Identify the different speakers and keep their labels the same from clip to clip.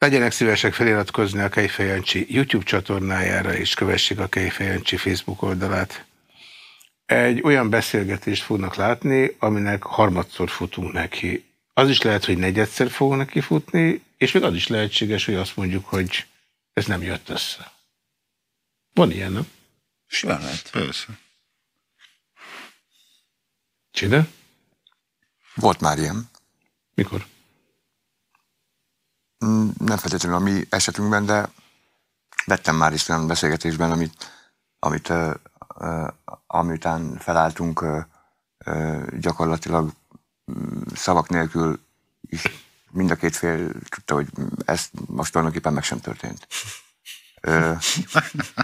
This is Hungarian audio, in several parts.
Speaker 1: Legyenek szívesek feliratkozni a Kejfejancsi YouTube csatornájára, és kövessék a Kejfejancsi Facebook oldalát. Egy olyan beszélgetést fognak látni, aminek harmadszor futunk neki. Az is lehet, hogy negyedszer fogunk neki futni, és még az is lehetséges, hogy azt mondjuk, hogy ez nem jött össze. Van ilyen, nem?
Speaker 2: Simán lehet.
Speaker 3: Persze.
Speaker 1: Csinál?
Speaker 4: Volt már ilyen.
Speaker 1: Mikor?
Speaker 4: Mm, Nem feltétlenül a mi esetünkben, de vettem már is olyan beszélgetésben, amit, amit uh, uh, amiután felálltunk, uh, uh, gyakorlatilag mm, szavak nélkül is mind a két fél tudta, hogy ez most tulajdonképpen meg sem történt. Ö,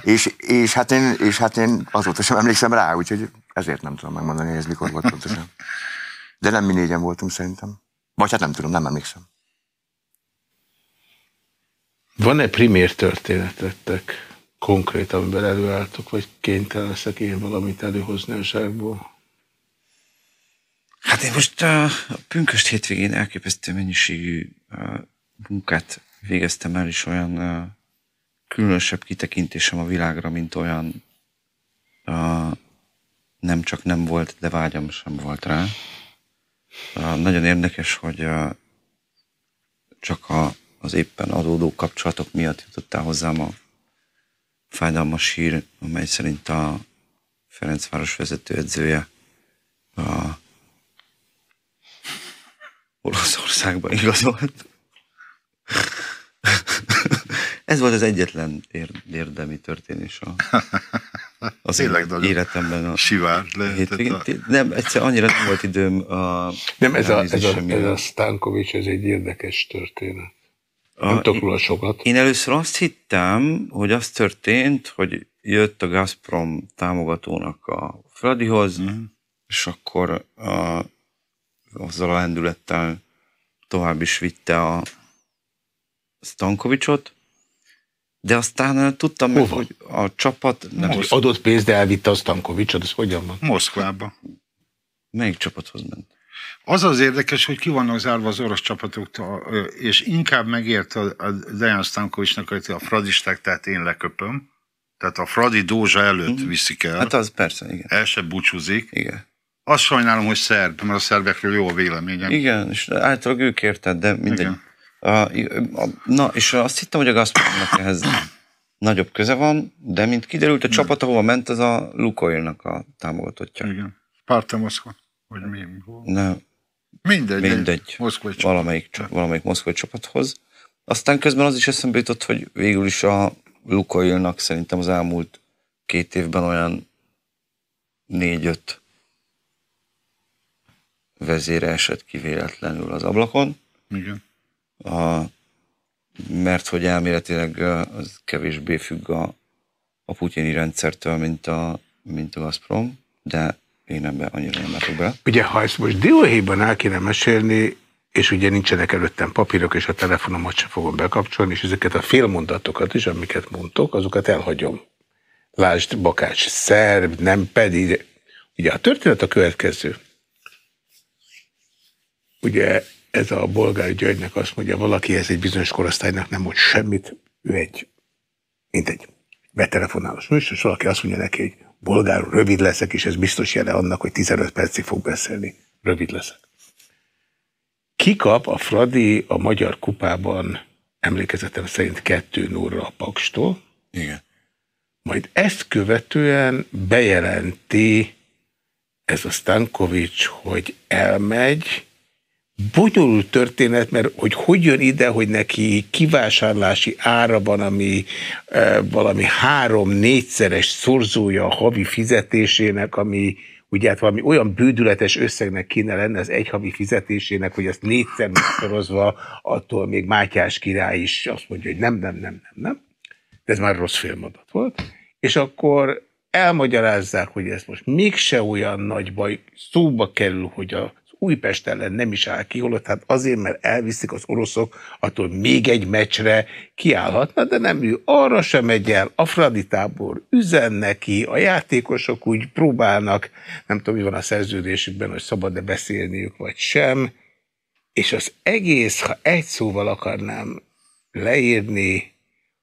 Speaker 4: és, és, hát én, és hát én azóta sem emlékszem rá, úgyhogy ezért nem tudom megmondani, hogy ez mikor volt pontosan. De nem mi négyen voltunk szerintem. Vagy hát nem tudom, nem emlékszem.
Speaker 1: Van-e primér történetetek konkrét, amiben előálltok, vagy kénytelen leszek én valamit előhozni a zsákból?
Speaker 2: Hát én most a, pünköst hétvégén elképesztő mennyiségű munkát végeztem el, és olyan különösebb kitekintésem a világra, mint olyan nem csak nem volt, de vágyam sem volt rá. Nagyon érdekes, hogy csak a, az éppen adódó kapcsolatok miatt jutottál hozzám a fájdalmas hír, amely szerint a Ferencváros vezetőedzője a Olaszországban igazolt. Ez volt az egyetlen ér- érdemi történés a, az
Speaker 3: Tényleg
Speaker 2: én
Speaker 3: nagyon
Speaker 2: életemben. A
Speaker 3: Sivár lehetett a...
Speaker 2: Nem, egyszer annyira nem volt időm a
Speaker 1: Nem, ez a, ez a, ez a Stankovics, ez egy érdekes történet.
Speaker 2: A-
Speaker 1: Nem tudok róla sokat.
Speaker 2: Én először azt hittem, hogy az történt, hogy jött a Gazprom támogatónak a Fradihoz, mm. és akkor a, azzal a lendülettel tovább is vitte a Stankovicsot, de aztán tudtam meg, hogy a csapat, nem is,
Speaker 1: adott pénzt, de elvitte a Stankovicsot, ez hogyan van?
Speaker 3: Moszkvába.
Speaker 2: melyik csapathoz ment?
Speaker 3: Az az érdekes, hogy ki vannak zárva az orosz csapatoktól, és inkább megért a, Dejan Stankovicsnak, hogy a fradisták, tehát én leköpöm. Tehát a Fradi Dózsa előtt viszik el.
Speaker 2: Hát az persze, igen.
Speaker 3: el se búcsúzik.
Speaker 2: Igen.
Speaker 3: Azt sajnálom, hogy szerb, mert a szerbekről jó a véleményem.
Speaker 2: Igen, és általában ők érted, de mindegy.
Speaker 3: Igen.
Speaker 2: A, a, na, és azt hittem, hogy a Gazpromnak ehhez nagyobb köze van, de mint kiderült, a csapat, ahova ment, az a Lukoilnak a támogatottja.
Speaker 3: Igen. Párta Moszkva. Vagy mi?
Speaker 2: Ne,
Speaker 3: Mindegy.
Speaker 2: mindegy,
Speaker 3: Moszkva egy csapat.
Speaker 2: valamelyik, valamelyik moszkvai csapathoz. Aztán közben az is eszembe jutott, hogy végül is a Lukoilnak szerintem az elmúlt két évben olyan négy-öt vezére esett ki véletlenül az ablakon.
Speaker 3: Igen.
Speaker 2: a, mert hogy elméletileg az kevésbé függ a, a putyini rendszertől, mint a, mint a Gazprom, de én ebben annyira nem látok bele.
Speaker 1: Ugye, ha ezt most dióhéjban el kéne mesélni, és ugye nincsenek előttem papírok, és a telefonomat sem fogom bekapcsolni, és ezeket a félmondatokat is, amiket mondtok, azokat elhagyom. Lásd, Bakács szerb, nem pedig. Ugye a történet a következő. Ugye ez a bolgár Györgynek azt mondja, valaki ez egy bizonyos korosztálynak nem mond semmit, ő egy, mindegy, betelefonálós műsor, és valaki azt mondja neki, hogy bolgárul rövid leszek, és ez biztos jele annak, hogy 15 percig fog beszélni. Rövid leszek. Kikap a Fradi a Magyar Kupában emlékezetem szerint 2 0 a Pakstól,
Speaker 2: Igen.
Speaker 1: majd ezt követően bejelenti ez a Stankovics, hogy elmegy. Bonyolult történet, mert hogy hogy jön ide, hogy neki kivásárlási ára van, ami e, valami három-négyszeres szorzója a havi fizetésének, ami ugye hát valami olyan bődületes összegnek kéne lenne az egy havi fizetésének, hogy ezt négyszer megszorozva, attól még Mátyás király is azt mondja, hogy nem, nem, nem, nem, nem. De ez már rossz félmondat volt. És akkor elmagyarázzák, hogy ez most mégse olyan nagy baj, szóba kerül, hogy az Újpest ellen nem is áll ki, holott hát azért, mert elviszik az oroszok, attól még egy meccsre kiállhatna, de nem ő. Arra sem megy el, a Fradi tábor üzen neki, a játékosok úgy próbálnak, nem tudom, mi van a szerződésükben, hogy szabad-e beszélniük, vagy sem, és az egész, ha egy szóval akarnám leírni,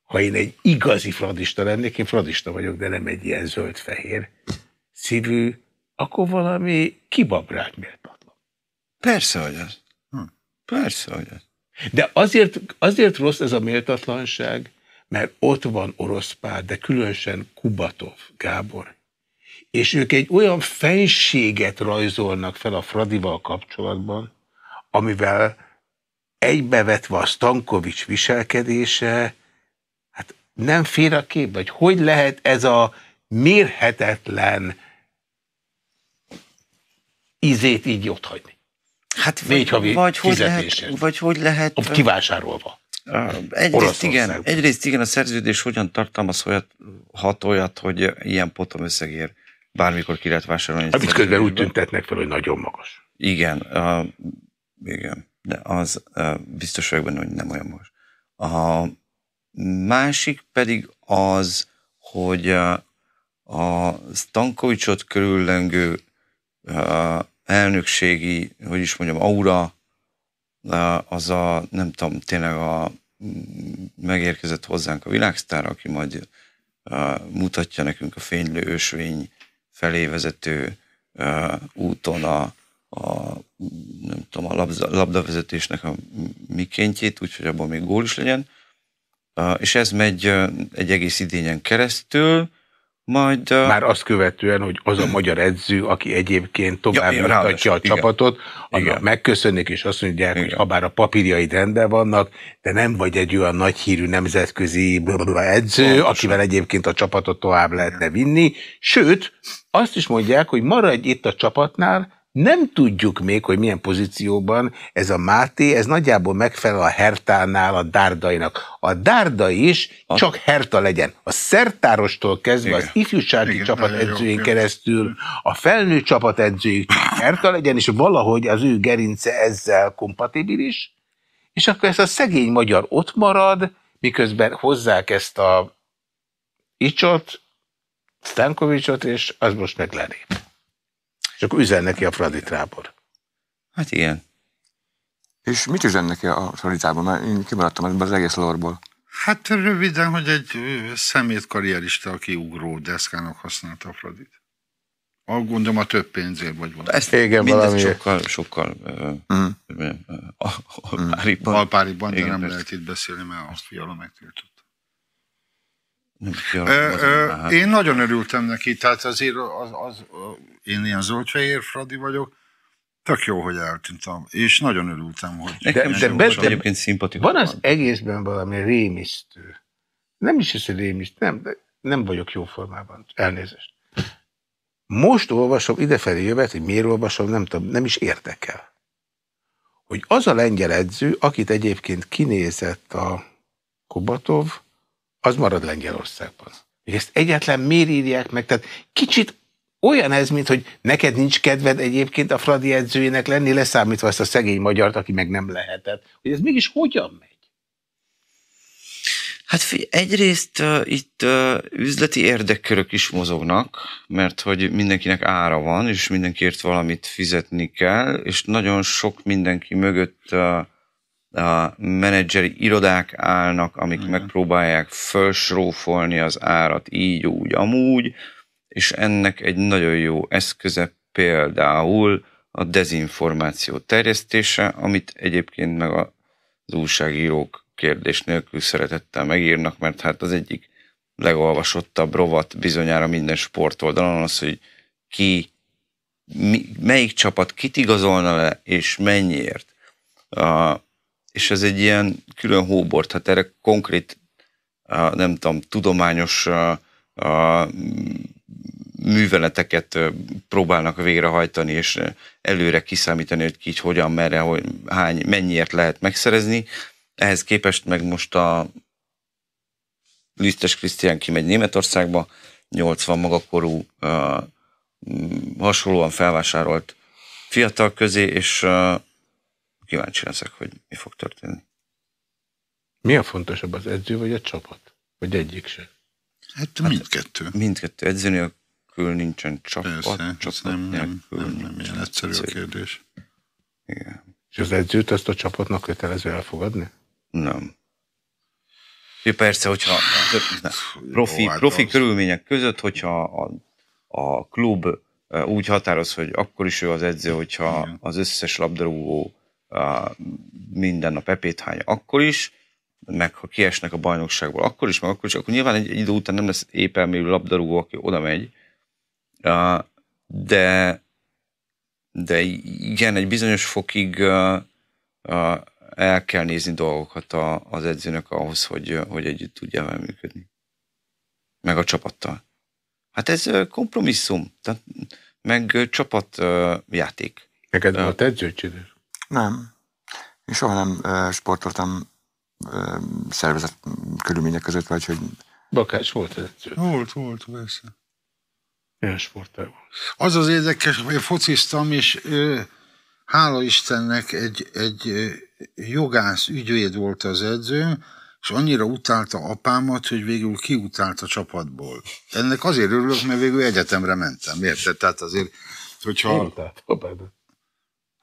Speaker 1: ha én egy igazi fradista lennék, én fradista vagyok, de nem egy ilyen zöld-fehér szívű, akkor valami kibabrált méltatlan.
Speaker 2: Persze, hogy az. Hm. Persze, hogy az.
Speaker 1: De azért, azért rossz ez a méltatlanság, mert ott van orosz pár, de különösen Kubatov Gábor. És ők egy olyan fenséget rajzolnak fel a Fradival kapcsolatban, amivel egybevetve a Stankovics viselkedése, hát nem fér a kép, vagy hogy lehet ez a mérhetetlen izét így ott hagyni?
Speaker 2: Hát Négy havi vagy hogy, lehet, vagy hogy lehet...
Speaker 1: Kivásárolva.
Speaker 2: Egyrészt igen, egyrészt igen, a szerződés hogyan tartalmaz olyat, hat olyat, hogy ilyen potom összegér bármikor ki lehet vásárolni.
Speaker 1: Amit közben úgy tüntetnek fel, hogy nagyon magas.
Speaker 2: Igen, uh, igen, de az uh, biztos vagyok benne, hogy nem olyan magas. A másik pedig az, hogy uh, a Stankovicsot körüllengő uh, elnökségi, hogy is mondjam, aura, az a, nem tudom, tényleg a megérkezett hozzánk a világsztár, aki majd mutatja nekünk a fénylő ösvény felé vezető úton a, a nem tudom, a labdavezetésnek a mikéntjét, úgyhogy abban még gól is legyen. És ez megy egy egész idényen keresztül, majd, uh...
Speaker 1: Már azt követően, hogy az a magyar edző, aki egyébként tovább ja, a igen. csapatot, annak megköszönnék, és azt mondják, igen. hogy ha bár a papírjaid rendben vannak, de nem vagy egy olyan nagy hírű nemzetközi edző, Pontosan. akivel egyébként a csapatot tovább lehetne vinni. Sőt, azt is mondják, hogy maradj itt a csapatnál, nem tudjuk még, hogy milyen pozícióban ez a Máté, ez nagyjából megfelel a Hertánál a Dárdainak. A Dárda is a... csak Herta legyen. A szertárostól kezdve Igen. az ifjúsági Igen, csapat edzőjén keresztül a felnő csapat edzőjük Herta legyen, és valahogy az ő gerince ezzel kompatibilis, és akkor ez a szegény magyar ott marad, miközben hozzák ezt a Icsot, Stankovicsot, és az most meg. És akkor üzen neki a Fradi Trábor.
Speaker 2: Hát igen.
Speaker 4: És mit üzen neki a Fradi Trábor? Mert én kimaradtam ebből az egész lorból.
Speaker 3: Hát röviden, hogy egy szemét karrierista, aki ugró deszkának használta a Fradit. A gondolom a több pénzért vagy valami.
Speaker 2: Ezt igen, valami. sokkal, sokkal uh, uh,
Speaker 3: alpáriban. Alpáriban, de nem lehet itt beszélni, mert azt fiala megtiltott. Én nagyon örültem neki, tehát azért az, az, én ilyen zöldfehér Fradi vagyok, tök jó, hogy eltűntem, és nagyon örültem, hogy...
Speaker 2: Nekem de, de, de, de egyébként szimpatikus.
Speaker 1: Van az egészben valami rémisztő. Nem is ez, rémisztő, nem, de nem vagyok jó formában, elnézést. Most olvasom, idefelé jövet, hogy miért olvasom, nem tudom, nem is érdekel. Hogy az a lengyel edző, akit egyébként kinézett a Kubatov, az marad Lengyelországban. Hogy ezt egyetlen miért írják meg? Tehát kicsit olyan ez, mint hogy neked nincs kedved egyébként a Fradi edzőjének lenni, leszámítva ezt a szegény magyart, aki meg nem lehetett. Hogy ez mégis hogyan megy?
Speaker 2: Hát egyrészt uh, itt uh, üzleti érdekkörök is mozognak, mert hogy mindenkinek ára van, és mindenkiért valamit fizetni kell, és nagyon sok mindenki mögött uh, a menedzseri irodák állnak, amik Igen. megpróbálják felsrófolni az árat így, úgy, amúgy, és ennek egy nagyon jó eszköze például a dezinformáció terjesztése, amit egyébként meg az újságírók kérdés nélkül szeretettel megírnak, mert hát az egyik legolvasottabb rovat bizonyára minden sportoldalon az, hogy ki, mi, melyik csapat kit igazolna le, és mennyiért. A, és ez egy ilyen külön hóbort, hát erre konkrét, nem tudom, tudományos műveleteket próbálnak végrehajtani, és előre kiszámítani, hogy ki hogyan, merre, hogy hány, mennyiért lehet megszerezni. Ehhez képest meg most a Lisztes Krisztián kimegy Németországba, 80 magakorú, hasonlóan felvásárolt fiatal közé, és kíváncsi leszek, hogy mi fog történni.
Speaker 1: Mi a fontosabb, az edző vagy a csapat? Vagy egyik se?
Speaker 3: Hát, hát mindkettő.
Speaker 2: Mindkettő. Edző nélkül nincsen csapat.
Speaker 3: Persze, csapat nem, nem, nem, nem ilyen egyszerű a kérdés.
Speaker 1: Igen. És az edzőt ezt a csapatnak kötelező elfogadni?
Speaker 2: Nem. Jó, persze, hogyha profi,
Speaker 3: hát
Speaker 2: profi körülmények között, hogyha a, a klub eh, úgy határoz, hogy akkor is ő az edző, hogyha
Speaker 3: Igen.
Speaker 2: az összes labdarúgó minden nap epét hány, akkor is, meg ha kiesnek a bajnokságból, akkor is, meg akkor is, akkor nyilván egy, egy idő után nem lesz épp elmélyű labdarúgó, aki oda megy, de de igen, egy bizonyos fokig el kell nézni dolgokat az edzőnek ahhoz, hogy, hogy együtt tudja vele működni. Meg a csapattal. Hát ez kompromisszum, tehát, meg uh, csapat uh, játék.
Speaker 1: Neked volt edzőcsidős?
Speaker 4: Nem. Én soha nem ö, sportoltam ö, szervezett körülmények között, vagy hogy
Speaker 1: Bakás volt edző.
Speaker 3: Volt, volt, persze.
Speaker 1: Milyen sportál volt?
Speaker 3: Az az érdekes, hogy fociztam, és ö, hála Istennek egy, egy ö, jogász ügyvéd volt az edzőm, és annyira utálta apámat, hogy végül kiutált a csapatból. Ennek azért örülök, mert végül egyetemre mentem, érted? Tehát azért, hogyha...
Speaker 1: Mondtál, apádat.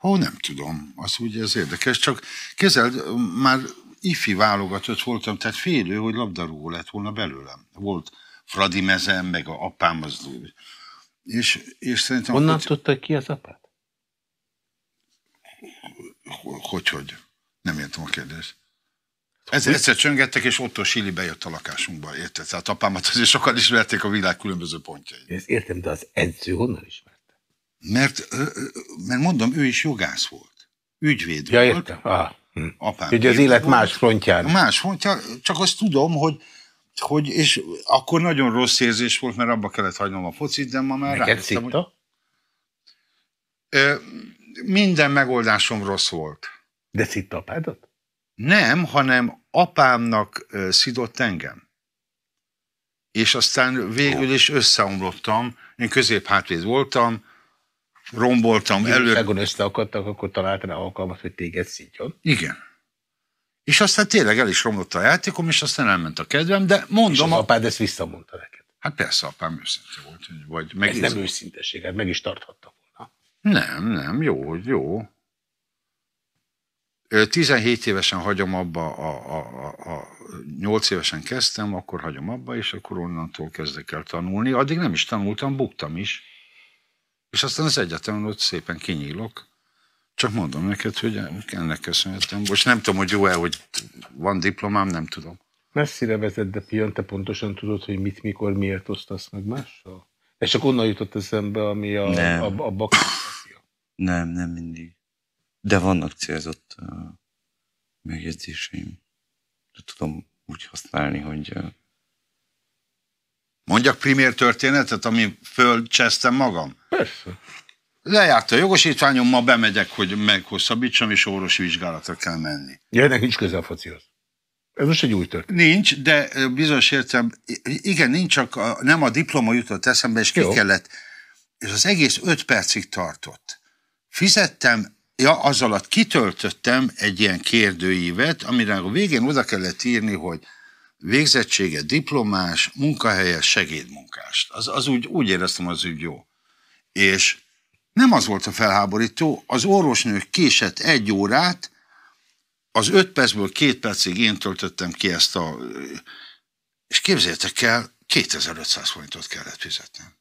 Speaker 3: Ó, nem tudom, az ugye ez érdekes, csak kezeld, már ifi válogatott voltam, tehát félő, hogy labdarúgó lett volna belőlem. Volt Fradi mezem, meg a apám az... És, és szerintem...
Speaker 1: Honnan
Speaker 3: hogy,
Speaker 1: tudta ki az apát?
Speaker 3: hogy, hogy? Nem értem a kérdést. Ez, egyszer csöngettek, és Otto Sili bejött a lakásunkba, érted? Tehát apámat azért sokan ismerték a világ különböző pontjai.
Speaker 1: Ezt értem, de az edző honnan ismerte?
Speaker 3: Mert, mert mondom, ő is jogász volt. Ügyvéd
Speaker 1: Ja,
Speaker 3: volt.
Speaker 1: értem. Ah, hm.
Speaker 3: Apám
Speaker 1: Ugye az élet
Speaker 3: volt.
Speaker 1: más frontján.
Speaker 3: Más mondja, csak azt tudom, hogy, hogy és akkor nagyon rossz érzés volt, mert abba kellett hagynom a focit, de ma már
Speaker 1: Neked
Speaker 3: rájöttem, hogy ö, minden megoldásom rossz volt.
Speaker 1: De szitta apádat?
Speaker 3: Nem, hanem apámnak ö, szidott engem. És aztán végül is összeomlottam. Én középhátvéd voltam, romboltam előre.
Speaker 1: Előre. összeakadtak, akkor talált rá alkalmat, hogy téged szidjon.
Speaker 3: Igen. És aztán tényleg el is romlott a játékom, és aztán elment a kedvem, de
Speaker 1: És
Speaker 3: mondom,
Speaker 1: az
Speaker 3: a...
Speaker 1: apád ezt visszamondta neked.
Speaker 3: hát persze apám őszinte volt, vagy
Speaker 1: Ez
Speaker 3: meg
Speaker 1: nem őszinteség, hát meg is tarthatta volna.
Speaker 3: Nem, nem, jó, jó. Ö, 17 évesen hagyom abba, a, a, a, a 8 évesen kezdtem, akkor hagyom abba, és akkor onnantól kezdek el tanulni. Addig nem is tanultam, buktam is. És aztán az egyetemen ott szépen kinyílok. Csak mondom neked, hogy ennek köszönhetem. Most nem tudom, hogy jó-e, hogy van diplomám, nem tudom.
Speaker 1: Messzire vezet, de Pion, te pontosan tudod, hogy mit, mikor, miért osztasz meg mással? Ez csak onnan jutott eszembe, ami a,
Speaker 2: Nem.
Speaker 1: a, a bakás.
Speaker 2: Nem, nem mindig. De vannak célzott uh, megjegyzéseim. De tudom úgy használni, hogy uh,
Speaker 3: Mondjak primér történetet, ami fölcsesztem magam.
Speaker 1: Persze.
Speaker 3: Lejárt a jogosítványom, ma bemegyek, hogy meghosszabbítsam, és orvosi vizsgálatra kell menni.
Speaker 1: Ja, ennek nincs köze a focihoz. Ez most egy új történet.
Speaker 3: Nincs, de bizonyos értem, igen, nincs, csak a, nem a diploma jutott eszembe, és ki
Speaker 1: Jó.
Speaker 3: kellett, és az egész öt percig tartott. Fizettem, ja, az alatt kitöltöttem egy ilyen kérdőívet, amire a végén oda kellett írni, hogy végzettsége diplomás, munkahelyes, segédmunkás. Az, az úgy, úgy éreztem, az úgy jó. És nem az volt a felháborító, az orvosnő késett egy órát, az öt percből két percig én töltöttem ki ezt a... És képzeljétek el, 2500 forintot kellett fizetnem.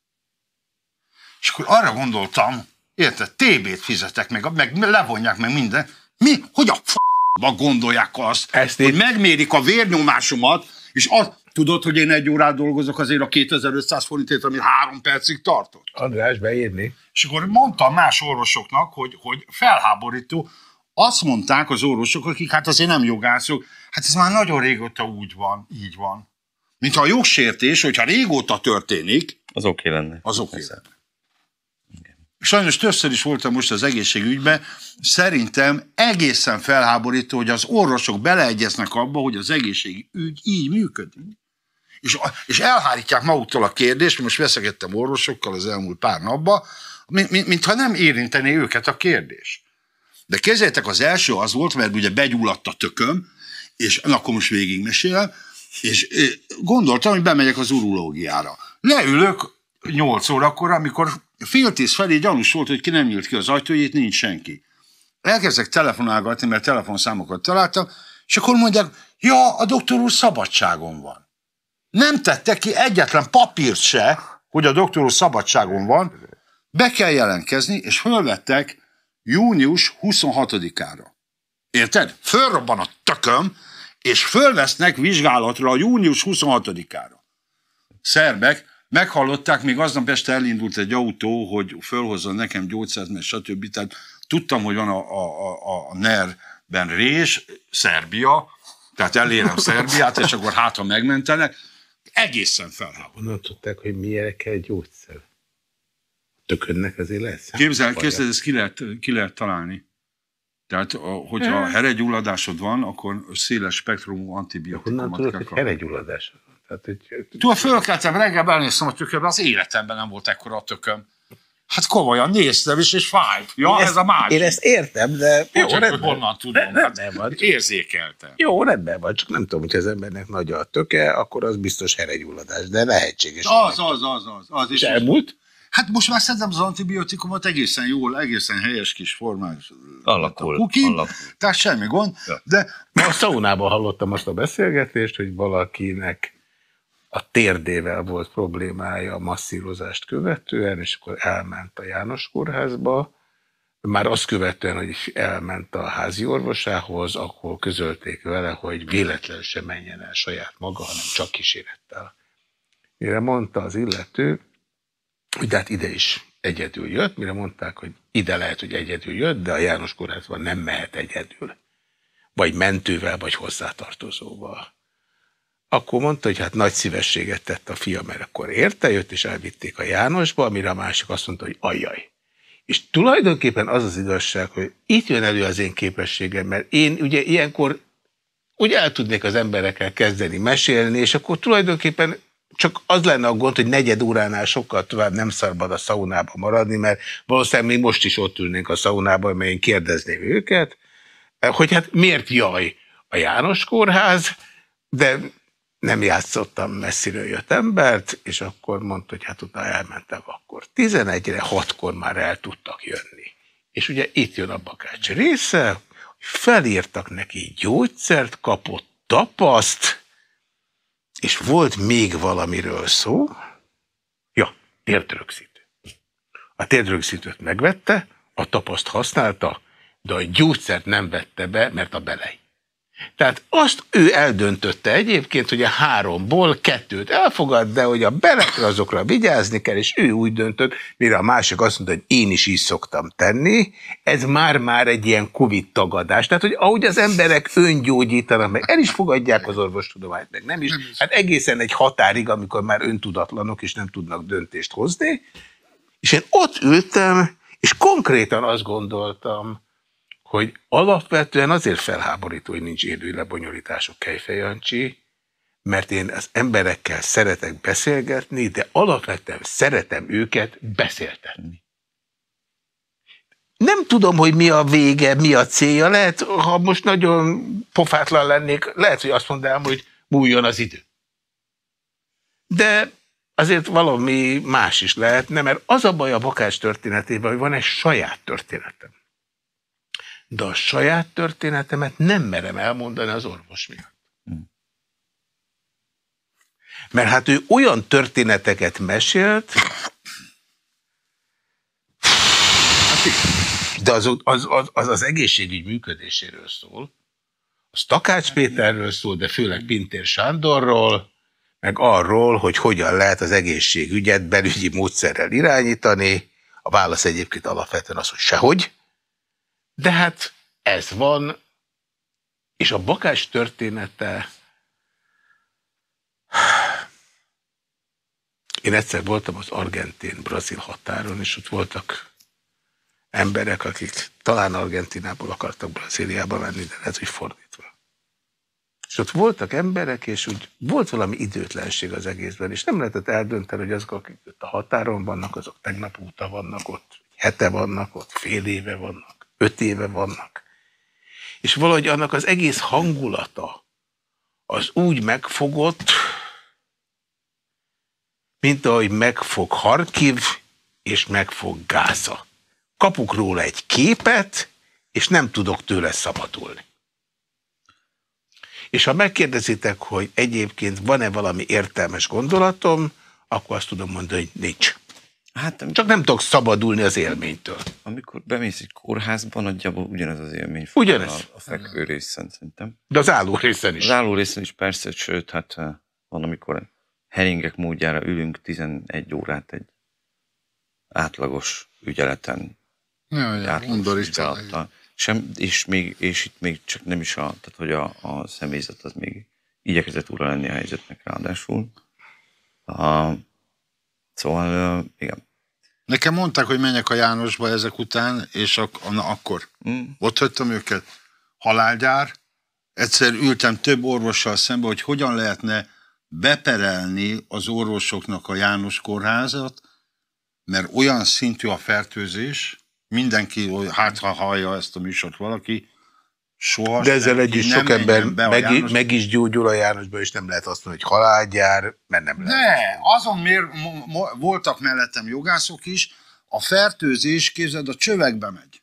Speaker 3: És akkor arra gondoltam, érted, TB-t fizetek meg, meg levonják meg minden. Mi? Hogy a f***ba gondolják azt,
Speaker 1: Ezt
Speaker 3: hogy
Speaker 1: én-
Speaker 3: megmérik a vérnyomásomat, és azt tudod, hogy én egy órát dolgozok azért a 2500 forintért, ami három percig tartott.
Speaker 1: András, beírni?
Speaker 3: És akkor mondtam más orvosoknak, hogy, hogy felháborító. Azt mondták az orvosok, akik hát azért nem jogászok, hát ez már nagyon régóta úgy van, így van. Mint a jogsértés, hogyha régóta történik,
Speaker 2: az oké okay lenne.
Speaker 3: az oké.
Speaker 2: Ez-
Speaker 3: lenne. Sajnos többször is voltam most az egészségügyben, szerintem egészen felháborító, hogy az orvosok beleegyeznek abba, hogy az egészségügy így működik. És, és elhárítják maguktól a kérdést, most veszegettem orvosokkal az elmúlt pár napban, mint, mint, mintha nem érintené őket a kérdés. De kezdjétek, az első az volt, mert ugye begyulladt a tököm, és na, akkor most végigmesélem, és ö, gondoltam, hogy bemegyek az urológiára. Leülök 8 órakor, amikor fél tíz felé gyanús volt, hogy ki nem nyílt ki az ajtójét, nincs senki. Elkezdek telefonálgatni, mert telefonszámokat találtam, és akkor mondják, Ja, a doktor úr szabadságon van. Nem tette ki egyetlen papírt se, hogy a doktor úr szabadságon van, be kell jelentkezni, és fölvettek június 26-ára. Érted? Fölrobban a tököm, és fölvesznek vizsgálatra a június 26-ára. Szerbek meghallották, még aznap este elindult egy autó, hogy fölhozzon nekem gyógyszert, mert stb. Tehát tudtam, hogy van a, a, a, a NER-ben rés, Szerbia, tehát elérem Szerbiát, és akkor hát, ha megmentenek, egészen felháború.
Speaker 1: Honnan tudták, hogy miért kell gyógyszer? Tökönnek azért lesz?
Speaker 3: Képzel, képzel, ezt ki lehet, ki lehet találni. Tehát, hogyha heregyulladásod van, akkor széles spektrumú antibiotikumokat
Speaker 1: Honnan tudod, hogy heregyulladásod van? Tehát, hogy...
Speaker 3: Tudod, fölkeltem, reggel belnéztem a tökönbe, az életemben nem volt ekkora a tököm. Hát komolyan néztem is, és fáj. Ja,
Speaker 1: Én
Speaker 3: ez
Speaker 1: ezt-
Speaker 3: a másik.
Speaker 1: Én ezt értem, de
Speaker 3: Jó, csak
Speaker 1: rendben,
Speaker 3: honnan tudom.
Speaker 1: rendben
Speaker 3: Hát,
Speaker 1: van.
Speaker 3: érzékeltem.
Speaker 1: Jó, rendben van, csak nem tudom, hogy az embernek nagy a töke, akkor az biztos heregyulladás, de lehetséges.
Speaker 3: Az, az, az, az. az
Speaker 1: És elmúlt?
Speaker 3: Hát most már szerintem az antibiotikumot egészen jól, egészen helyes kis formán.
Speaker 2: Alakul,
Speaker 3: Kuki,
Speaker 2: alakul.
Speaker 3: tehát semmi gond,
Speaker 2: Ja.
Speaker 3: de
Speaker 1: Ma a szaunában hallottam azt a beszélgetést, hogy valakinek a térdével volt problémája a masszírozást követően, és akkor elment a János kórházba. Már azt követően, hogy elment a házi orvosához, akkor közölték vele, hogy véletlen sem menjen el saját maga, hanem csak kísérettel. Mire mondta az illető, hogy hát ide is egyedül jött, mire mondták, hogy ide lehet, hogy egyedül jött, de a János kórházban nem mehet egyedül vagy mentővel, vagy hozzátartozóval. Akkor mondta, hogy hát nagy szívességet tett a fia, mert akkor érte, jött és elvitték a Jánosba, amire a másik azt mondta, hogy ajjaj. És tulajdonképpen az az igazság, hogy itt jön elő az én képességem, mert én ugye ilyenkor úgy el tudnék az emberekkel kezdeni mesélni, és akkor tulajdonképpen csak az lenne a gond, hogy negyed óránál sokkal tovább nem szabad a szaunába maradni, mert valószínűleg még most is ott ülnénk a szaunában, mert én kérdezném őket, hogy hát miért jaj a János kórház, de nem játszottam messziről jött embert, és akkor mondta, hogy hát utána elmentem akkor. 11-re, 6-kor már el tudtak jönni. És ugye itt jön a bakács része, hogy felírtak neki gyógyszert, kapott tapaszt, és volt még valamiről szó. Ja, térdrögzítő. A térdrögzítőt megvette, a tapaszt használta, de a gyógyszert nem vette be, mert a belej. Tehát azt ő eldöntötte egyébként, hogy a háromból kettőt elfogad, de hogy a belekre azokra vigyázni kell, és ő úgy döntött, mire a másik azt mondta, hogy én is így szoktam tenni, ez már-már egy ilyen Covid tagadás. Tehát, hogy ahogy az emberek öngyógyítanak, meg el is fogadják az orvostudományt, meg nem is, hát egészen egy határig, amikor már öntudatlanok, és nem tudnak döntést hozni, és én ott ültem, és konkrétan azt gondoltam, hogy alapvetően azért felháborító, hogy nincs élő lebonyolítások Kejfej Jancsi, mert én az emberekkel szeretek beszélgetni, de alapvetően szeretem őket beszéltetni. Nem tudom, hogy mi a vége, mi a célja. Lehet, ha most nagyon pofátlan lennék, lehet, hogy azt mondanám, hogy múljon az idő. De azért valami más is lehetne, mert az a baj a bakás történetében, hogy van egy saját történetem. De a saját történetemet nem merem elmondani az orvos miatt. Mert hát ő olyan történeteket mesélt, de az az, az, az, az egészségügy működéséről szól. Az Takács Péterről szól, de főleg Pintér Sándorról, meg arról, hogy hogyan lehet az egészségügyet belügyi módszerrel irányítani. A válasz egyébként alapvetően az, hogy sehogy. De hát ez van, és a bakás története... Én egyszer voltam az argentin-brazil határon, és ott voltak emberek, akik talán Argentinából akartak Brazíliába menni, de lehet, hogy fordítva. És ott voltak emberek, és úgy volt valami időtlenség az egészben, és nem lehetett eldönteni, hogy azok, akik ott a határon vannak, azok tegnap óta vannak ott, hete vannak ott, fél éve vannak, öt éve vannak. És valahogy annak az egész hangulata az úgy megfogott, mint ahogy megfog Harkiv, és megfog Gáza. Kapuk róla egy képet, és nem tudok tőle szabadulni. És ha megkérdezitek, hogy egyébként van-e valami értelmes gondolatom, akkor azt tudom mondani, hogy nincs. Hát, Csak nem tudok szabadulni az élménytől.
Speaker 2: Amikor bemész egy kórházban, nagyjából ugyanez az élmény.
Speaker 1: Ugyanez.
Speaker 2: A, a fekvő részen szerintem.
Speaker 1: De az álló részen is.
Speaker 2: Az álló részen is persze, sőt, hát eh, van, amikor heringek módjára ülünk 11 órát egy átlagos ügyeleten.
Speaker 3: Ja, ja,
Speaker 2: undorítva. Sem, és, még, és itt még csak nem is a, tehát hogy a, a személyzet az még igyekezett ura lenni a helyzetnek ráadásul. A, szóval, igen.
Speaker 3: Nekem mondták, hogy menjek a Jánosba ezek után, és ak- na, akkor mm. ott hagytam őket. Halálgyár. Egyszer ültem több orvossal szembe, hogy hogyan lehetne beperelni az orvosoknak a János kórházat, mert olyan szintű a fertőzés, mindenki, hát ha hallja ezt a műsort valaki, soha
Speaker 1: De ezzel együtt sok ember meg, János... meg is gyógyul a Jánosba, és nem lehet azt mondani, hogy halálgyár, mert nem lehet.
Speaker 3: De, azon miért voltak mellettem jogászok is, a fertőzés, képzeld, a csövekbe megy.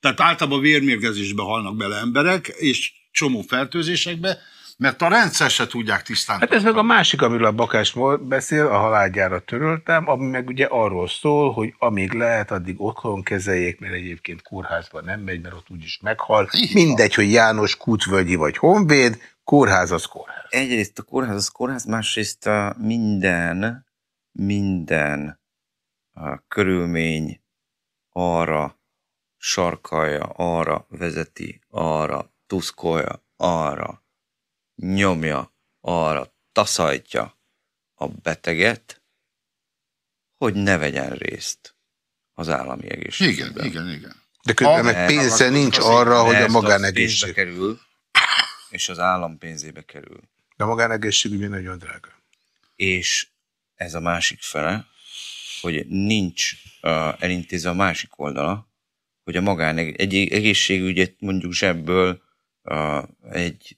Speaker 3: Tehát általában vérmérgezésbe halnak bele emberek, és csomó fertőzésekbe, mert a rendszer se tudják tisztán.
Speaker 1: Hát ez meg a másik, amiről a Bakás beszél, a halálgyára töröltem, ami meg ugye arról szól, hogy amíg lehet, addig otthon kezeljék, mert egyébként kórházban nem megy, mert ott úgyis meghal. Mindegy, hogy János Kútvölgyi vagy Honvéd, kórház az kórház.
Speaker 2: Egyrészt a kórház az kórház, másrészt a minden, minden a körülmény arra sarkalja, arra vezeti, arra tuszkolja, arra nyomja, arra taszajtja a beteget, hogy ne vegyen részt az állami egészségben.
Speaker 3: Igen, igen, igen.
Speaker 1: De közben meg pénze nincs arra, hogy a magánegészség...
Speaker 2: kerül, és az állam pénzébe kerül.
Speaker 1: De a magánegészségügy nagyon drága.
Speaker 2: És ez a másik fele, hogy nincs uh, elintézve a másik oldala, hogy a magán egy egészségügyet mondjuk zsebből uh, egy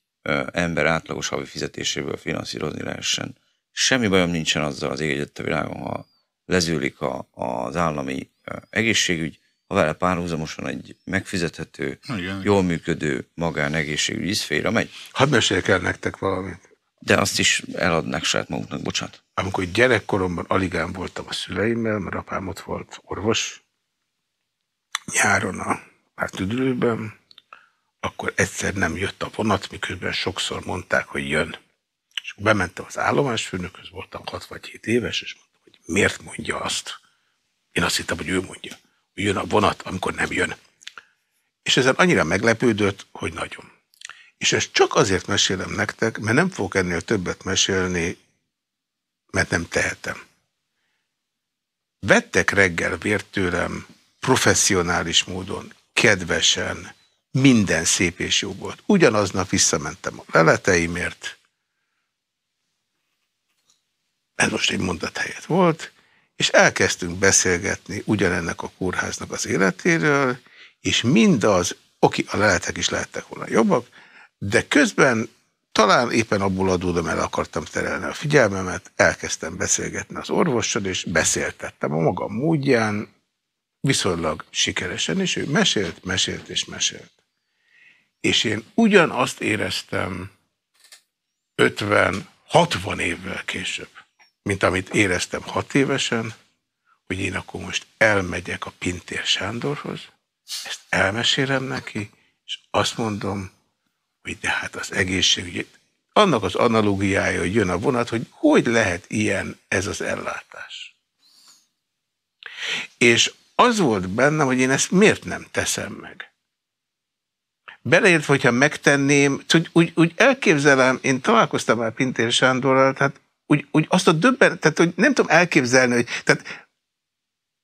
Speaker 2: ember átlagos havi fizetéséből finanszírozni lehessen. Semmi bajom nincsen azzal az ég a világon, ha lezőlik a, az állami egészségügy, ha vele párhuzamosan egy megfizethető, igen, jól működő magánegészségügyi szféra megy.
Speaker 1: Hadd meséljek el nektek valamit.
Speaker 2: De azt is eladnak saját maguknak, bocsánat.
Speaker 1: Amikor gyerekkoromban aligán voltam a szüleimmel, mert apám ott volt orvos, nyáron a pártüdülőben, akkor egyszer nem jött a vonat, miközben sokszor mondták, hogy jön. És bementem az állomásfőnökhöz, voltam 6 vagy 7 éves, és mondtam, hogy miért mondja azt. Én azt hittem, hogy ő mondja, hogy jön a vonat, amikor nem jön. És ezen annyira meglepődött, hogy nagyon. És ezt csak azért mesélem nektek, mert nem fogok ennél többet mesélni, mert nem tehetem. Vettek reggel vért tőlem professzionális módon, kedvesen, minden szép és jó volt. Ugyanaznap visszamentem a leleteimért. Ez most egy mondat helyett volt, és elkezdtünk beszélgetni ugyanennek a kórháznak az életéről, és mindaz, oké, a leletek is lehettek volna jobbak, de közben talán éppen abból adódom, el akartam terelni a figyelmemet, elkezdtem beszélgetni az orvossal, és beszéltettem a magam módján, viszonylag sikeresen, és ő mesélt, mesélt és mesélt. És én ugyanazt éreztem 50-60 évvel később, mint amit éreztem 6 évesen, hogy én akkor most elmegyek a Pintér Sándorhoz, ezt elmesélem neki, és azt mondom, hogy de hát az egészségügy, annak az analógiája, hogy jön a vonat, hogy hogy lehet ilyen ez az ellátás. És az volt bennem, hogy én ezt miért nem teszem meg. Beleért, hogyha megtenném, úgy, úgy, úgy elképzelem, én találkoztam már Pintér Sándorral, tehát úgy, úgy azt a döbben, tehát hogy nem tudom elképzelni, hogy tehát,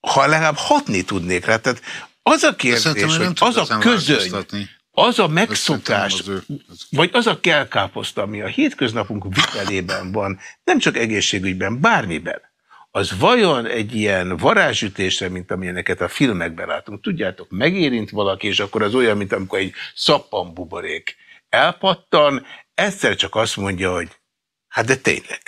Speaker 1: ha legalább hatni tudnék rá, tehát az a kérdés, hogy az a közöny, az a megszokás, vagy az a kelkáposzta, ami a hétköznapunk vitelében van, nem csak egészségügyben, bármiben, az vajon egy ilyen varázsütésre, mint amilyeneket a filmekben látunk, tudjátok, megérint valaki, és akkor az olyan, mint amikor egy szappanbuborék elpattan, egyszer csak azt mondja, hogy hát de tényleg.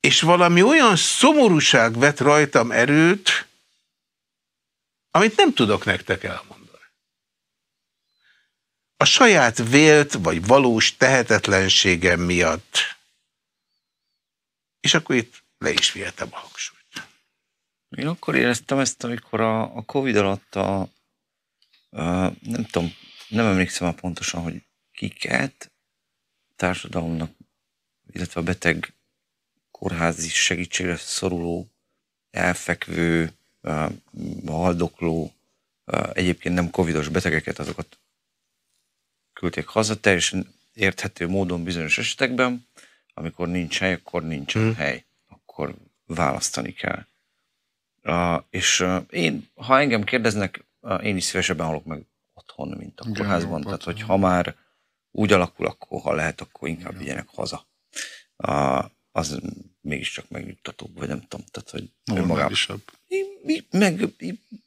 Speaker 1: És valami olyan szomorúság vett rajtam erőt, amit nem tudok nektek elmondani. a saját vélt vagy valós tehetetlenségem miatt. És akkor itt le is vihetem a hangsúlyt.
Speaker 2: Én akkor éreztem ezt, amikor a, a Covid alatt a, a, nem tudom, nem emlékszem már pontosan, hogy kiket társadalomnak, illetve a beteg kórházi segítségre szoruló, elfekvő, haldokló, egyébként nem covidos betegeket, azokat küldték haza, teljesen érthető módon bizonyos esetekben, amikor nincs hely, akkor nincsen hmm. hely, akkor választani kell. Uh, és uh, én, ha engem kérdeznek, uh, én is szívesebben halok meg otthon, mint a kórházban. Tehát, hogy ha már úgy alakul, akkor ha lehet, akkor inkább Igen. vigyenek haza. Uh, az mégiscsak megnyugtatóbb, vagy nem tudom. Tehát, hogy
Speaker 3: Normálisabb.
Speaker 2: Meg,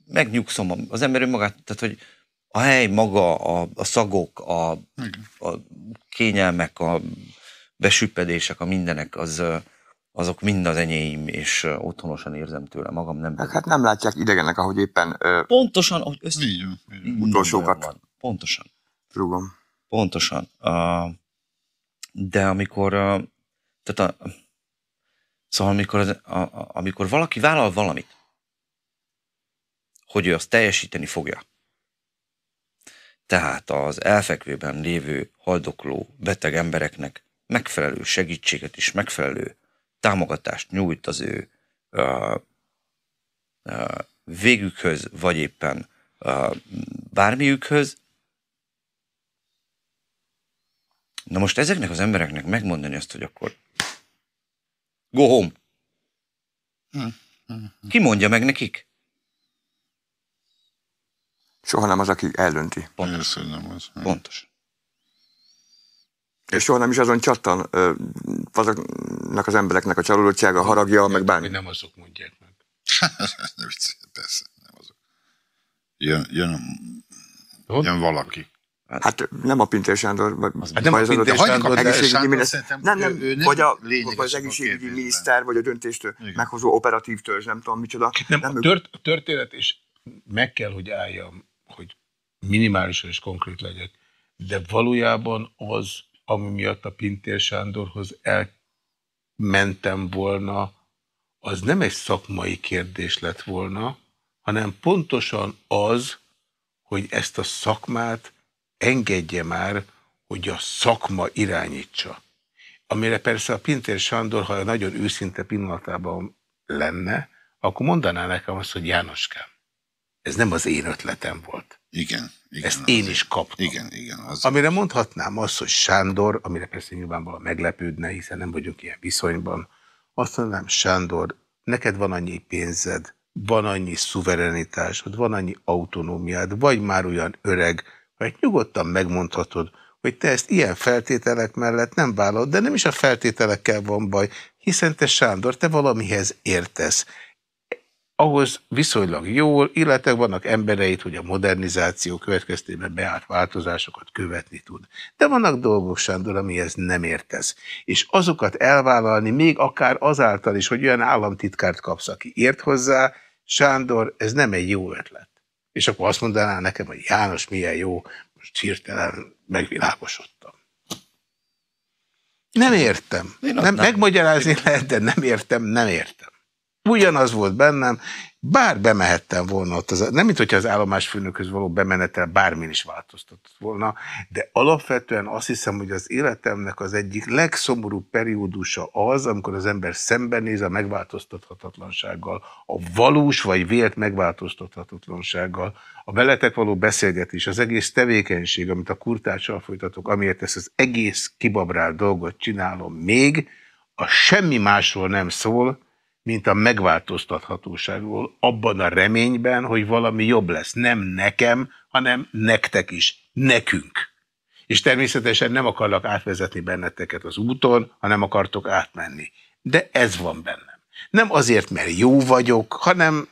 Speaker 2: megnyugszom az ember önmagát, tehát, hogy a hely maga, a, a szagok, a, a kényelmek, a besüppedések, a mindenek, az, azok mind az enyéim, és otthonosan érzem tőle magam. Nem
Speaker 4: hát, hát nem látják idegenek, ahogy éppen... Ö,
Speaker 2: Pontosan, ahogy
Speaker 3: össze... Így,
Speaker 4: így. Utolsókat.
Speaker 2: Pontosan.
Speaker 4: Rúgom.
Speaker 2: Pontosan. Uh, de amikor... Uh, tehát a, szóval amikor, az, a, a, amikor valaki vállal valamit, hogy ő azt teljesíteni fogja, tehát az elfekvőben lévő haldokló beteg embereknek megfelelő segítséget és megfelelő támogatást nyújt az ő uh, uh, végükhöz, vagy éppen uh, bármiükhöz. Na most ezeknek az embereknek megmondani azt, hogy akkor go home. Ki mondja meg nekik?
Speaker 4: Soha nem az, aki eldönti.
Speaker 3: Pontosan. nem az.
Speaker 2: Pontos.
Speaker 4: És soha nem is azon csattan ö, azoknak az embereknek a csalódottsága, a haragja, meg bármi.
Speaker 1: Nem azok mondják meg.
Speaker 3: Persze, nem azok. Jön, jön, jön valaki.
Speaker 4: Hát nem a Pintér Sándor, vagy
Speaker 1: hát nem a Pintér Sándor,
Speaker 4: egészségügyi miniszter, nem, nem, ő, nem vagy, a, vagy az egészségügyi miniszter, vagy a döntést Igen. meghozó operatív törzs, nem tudom micsoda.
Speaker 1: Nem, nem a, tört, történet, és meg kell, hogy álljam, hogy minimálisan és konkrét legyek, de valójában az, ami miatt a Pintér Sándorhoz elmentem volna, az nem egy szakmai kérdés lett volna, hanem pontosan az, hogy ezt a szakmát engedje már, hogy a szakma irányítsa. Amire persze a Pintér Sándor, ha nagyon őszinte pillanatában lenne, akkor mondaná nekem azt, hogy Jánoskám, ez nem az én ötletem volt.
Speaker 3: Igen. igen
Speaker 1: Ezt én is kaptam.
Speaker 3: Igen, igen. Az
Speaker 1: amire mondhatnám azt, hogy Sándor, amire persze nyilvánvalóan meglepődne, hiszen nem vagyunk ilyen viszonyban, azt mondanám, Sándor, neked van annyi pénzed, van annyi szuverenitásod, van annyi autonómiád, vagy már olyan öreg, hogy nyugodtan megmondhatod, hogy te ezt ilyen feltételek mellett nem vállalod, de nem is a feltételekkel van baj, hiszen te Sándor, te valamihez értesz ahhoz viszonylag jól, illetve vannak embereit, hogy a modernizáció következtében beállt változásokat követni tud. De vannak dolgok, Sándor, amihez nem értesz. És azokat elvállalni, még akár azáltal is, hogy olyan államtitkárt kapsz, aki ért hozzá, Sándor, ez nem egy jó ötlet. És akkor azt mondaná nekem, hogy János, milyen jó, most hirtelen megvilágosodtam. Nem értem. Nem, megmagyarázni lehet, de nem értem, nem értem. Ugyanaz volt bennem, bár bemehettem volna ott, az, nem mint hogyha az állomásfőnökhöz való bemenetel bármin is változtatott volna, de alapvetően azt hiszem, hogy az életemnek az egyik legszomorúbb periódusa az, amikor az ember szembenéz a megváltoztathatatlansággal, a valós vagy vélt megváltoztathatatlansággal, a veletek való beszélgetés, az egész tevékenység, amit a kurtácsal folytatok, amiért ezt az egész kibabrált dolgot csinálom még, a semmi másról nem szól, mint a megváltoztathatóságról, abban a reményben, hogy valami jobb lesz. Nem nekem, hanem nektek is. Nekünk. És természetesen nem akarlak átvezetni benneteket az úton, hanem akartok átmenni. De ez van bennem. Nem azért, mert jó vagyok, hanem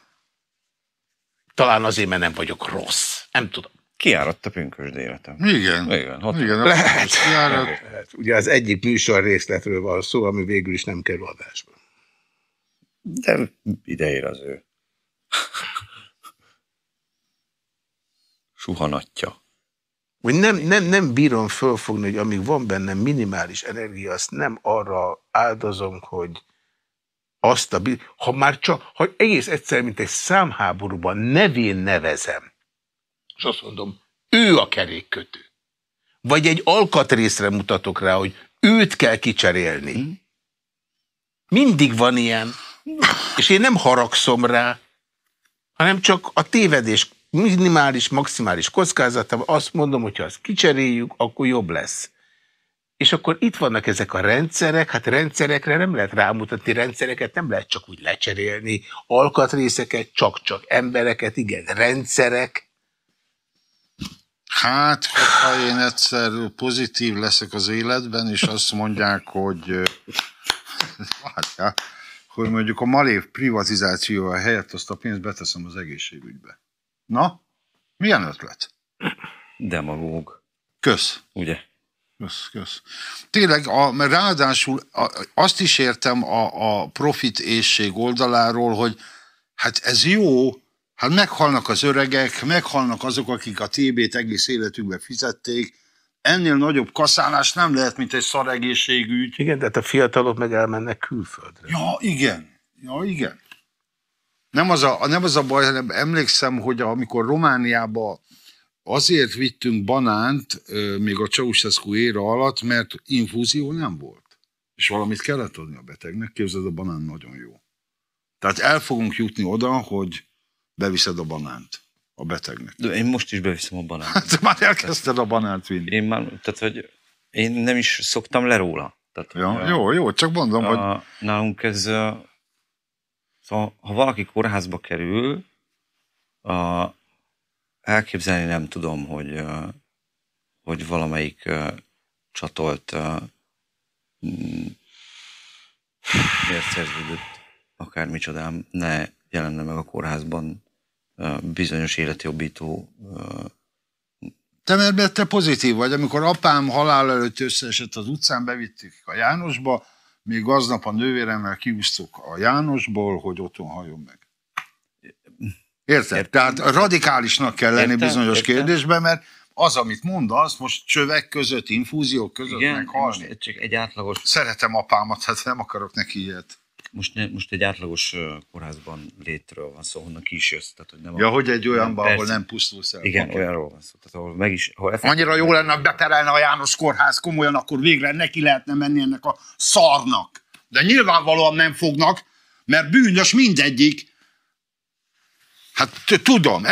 Speaker 1: talán azért, mert nem vagyok rossz. Nem tudom.
Speaker 2: Kiáradt a pünkösd életem.
Speaker 3: Igen.
Speaker 2: Igen,
Speaker 3: Igen
Speaker 1: lehet. lehet. Ugye az egyik műsor részletről van szó, ami végül is nem kerül adásba.
Speaker 2: De ideér az ő. Suhanatja.
Speaker 1: hogy nem, nem, nem bírom fölfogni, hogy amíg van bennem minimális energia, azt nem arra áldozom, hogy azt a, ha már csak, ha egész egyszer, mint egy számháborúban nevén nevezem, és azt mondom, ő a kerékkötő. Vagy egy alkatrészre mutatok rá, hogy őt kell kicserélni. Mindig van ilyen. És én nem haragszom rá, hanem csak a tévedés minimális, maximális kockázata, azt mondom, hogy ha azt kicseréljük, akkor jobb lesz. És akkor itt vannak ezek a rendszerek, hát rendszerekre nem lehet rámutatni, rendszereket nem lehet csak úgy lecserélni, alkatrészeket, csak-csak embereket, igen, rendszerek.
Speaker 3: Hát, ha én egyszer pozitív leszek az életben, és azt mondják, hogy hogy mondjuk a malév privatizációja helyett azt a pénzt beteszem az egészségügybe. Na, milyen ötlet?
Speaker 2: Demagóg.
Speaker 3: Kösz.
Speaker 2: Ugye?
Speaker 3: Kösz, kösz. Tényleg, a, ráadásul a, azt is értem a, a profit ésség oldaláról, hogy hát ez jó, hát meghalnak az öregek, meghalnak azok, akik a TB-t egész életükbe fizették, ennél nagyobb kaszálás nem lehet, mint egy szaregészségügy.
Speaker 1: Igen, de hát a fiatalok meg elmennek külföldre.
Speaker 3: Ja, igen. Ja, igen. Nem az a, nem az a baj, hanem emlékszem, hogy amikor Romániába azért vittünk banánt még a Ceausescu éra alatt, mert infúzió nem volt. És valamit kellett adni a betegnek, képzeld, a banán nagyon jó. Tehát el fogunk jutni oda, hogy beviszed a banánt a betegnek.
Speaker 2: De én most is beviszem a banánt.
Speaker 3: Hát már elkezdted a banánt vinni.
Speaker 2: Én már, tehát hogy én nem is szoktam le róla. Tehát,
Speaker 3: ja, a, jó, jó, csak mondom, a, hogy...
Speaker 2: Nálunk ez, szóval, ha valaki kórházba kerül, a, elképzelni nem tudom, hogy, hogy valamelyik csatolt miért szerződött akármicsodám ne jelenne meg a kórházban bizonyos életjobbító
Speaker 3: te mert te pozitív vagy. Amikor apám halál előtt összeesett az utcán, bevittük a Jánosba, még aznap a nővéremmel kiúztuk a Jánosból, hogy otthon halljon meg. Érted? Értem. Tehát radikálisnak kell lenni Értem. bizonyos Értem. kérdésben, mert az, amit mondasz, most csövek között, infúziók között Igen, meghalni.
Speaker 2: Most csak egy átlagos...
Speaker 3: Szeretem apámat, hát nem akarok neki ilyet
Speaker 2: most, ne, most egy átlagos kórházban létről van szó, honnan ki is jössz. Tehát,
Speaker 3: hogy nem ja, a, hogy egy olyanban, persze, ahol nem pusztulsz el.
Speaker 2: Igen, okay. olyanról van szó. Tehát, ahol meg is, ahol
Speaker 3: effektív... Annyira jó lenne, beterelne a János kórház komolyan, akkor végre neki lehetne menni ennek a szarnak. De nyilvánvalóan nem fognak, mert bűnös mindegyik. Hát tudom,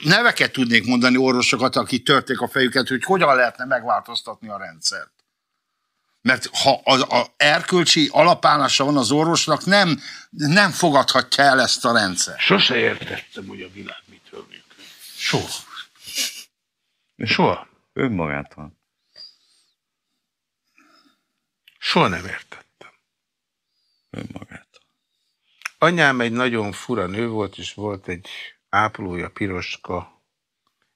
Speaker 3: neveket tudnék mondani orvosokat, akik törték a fejüket, hogy hogyan lehetne megváltoztatni a rendszert. Mert ha az a erkölcsi alapállása van az orvosnak, nem, nem fogadhatja el ezt a rendszer.
Speaker 1: Sose értettem, hogy a világ mitől működik. Soha. Soha.
Speaker 2: Önmagától.
Speaker 1: Soha nem értettem.
Speaker 2: Önmagától.
Speaker 1: Anyám egy nagyon fura nő volt, és volt egy ápolója, piroska,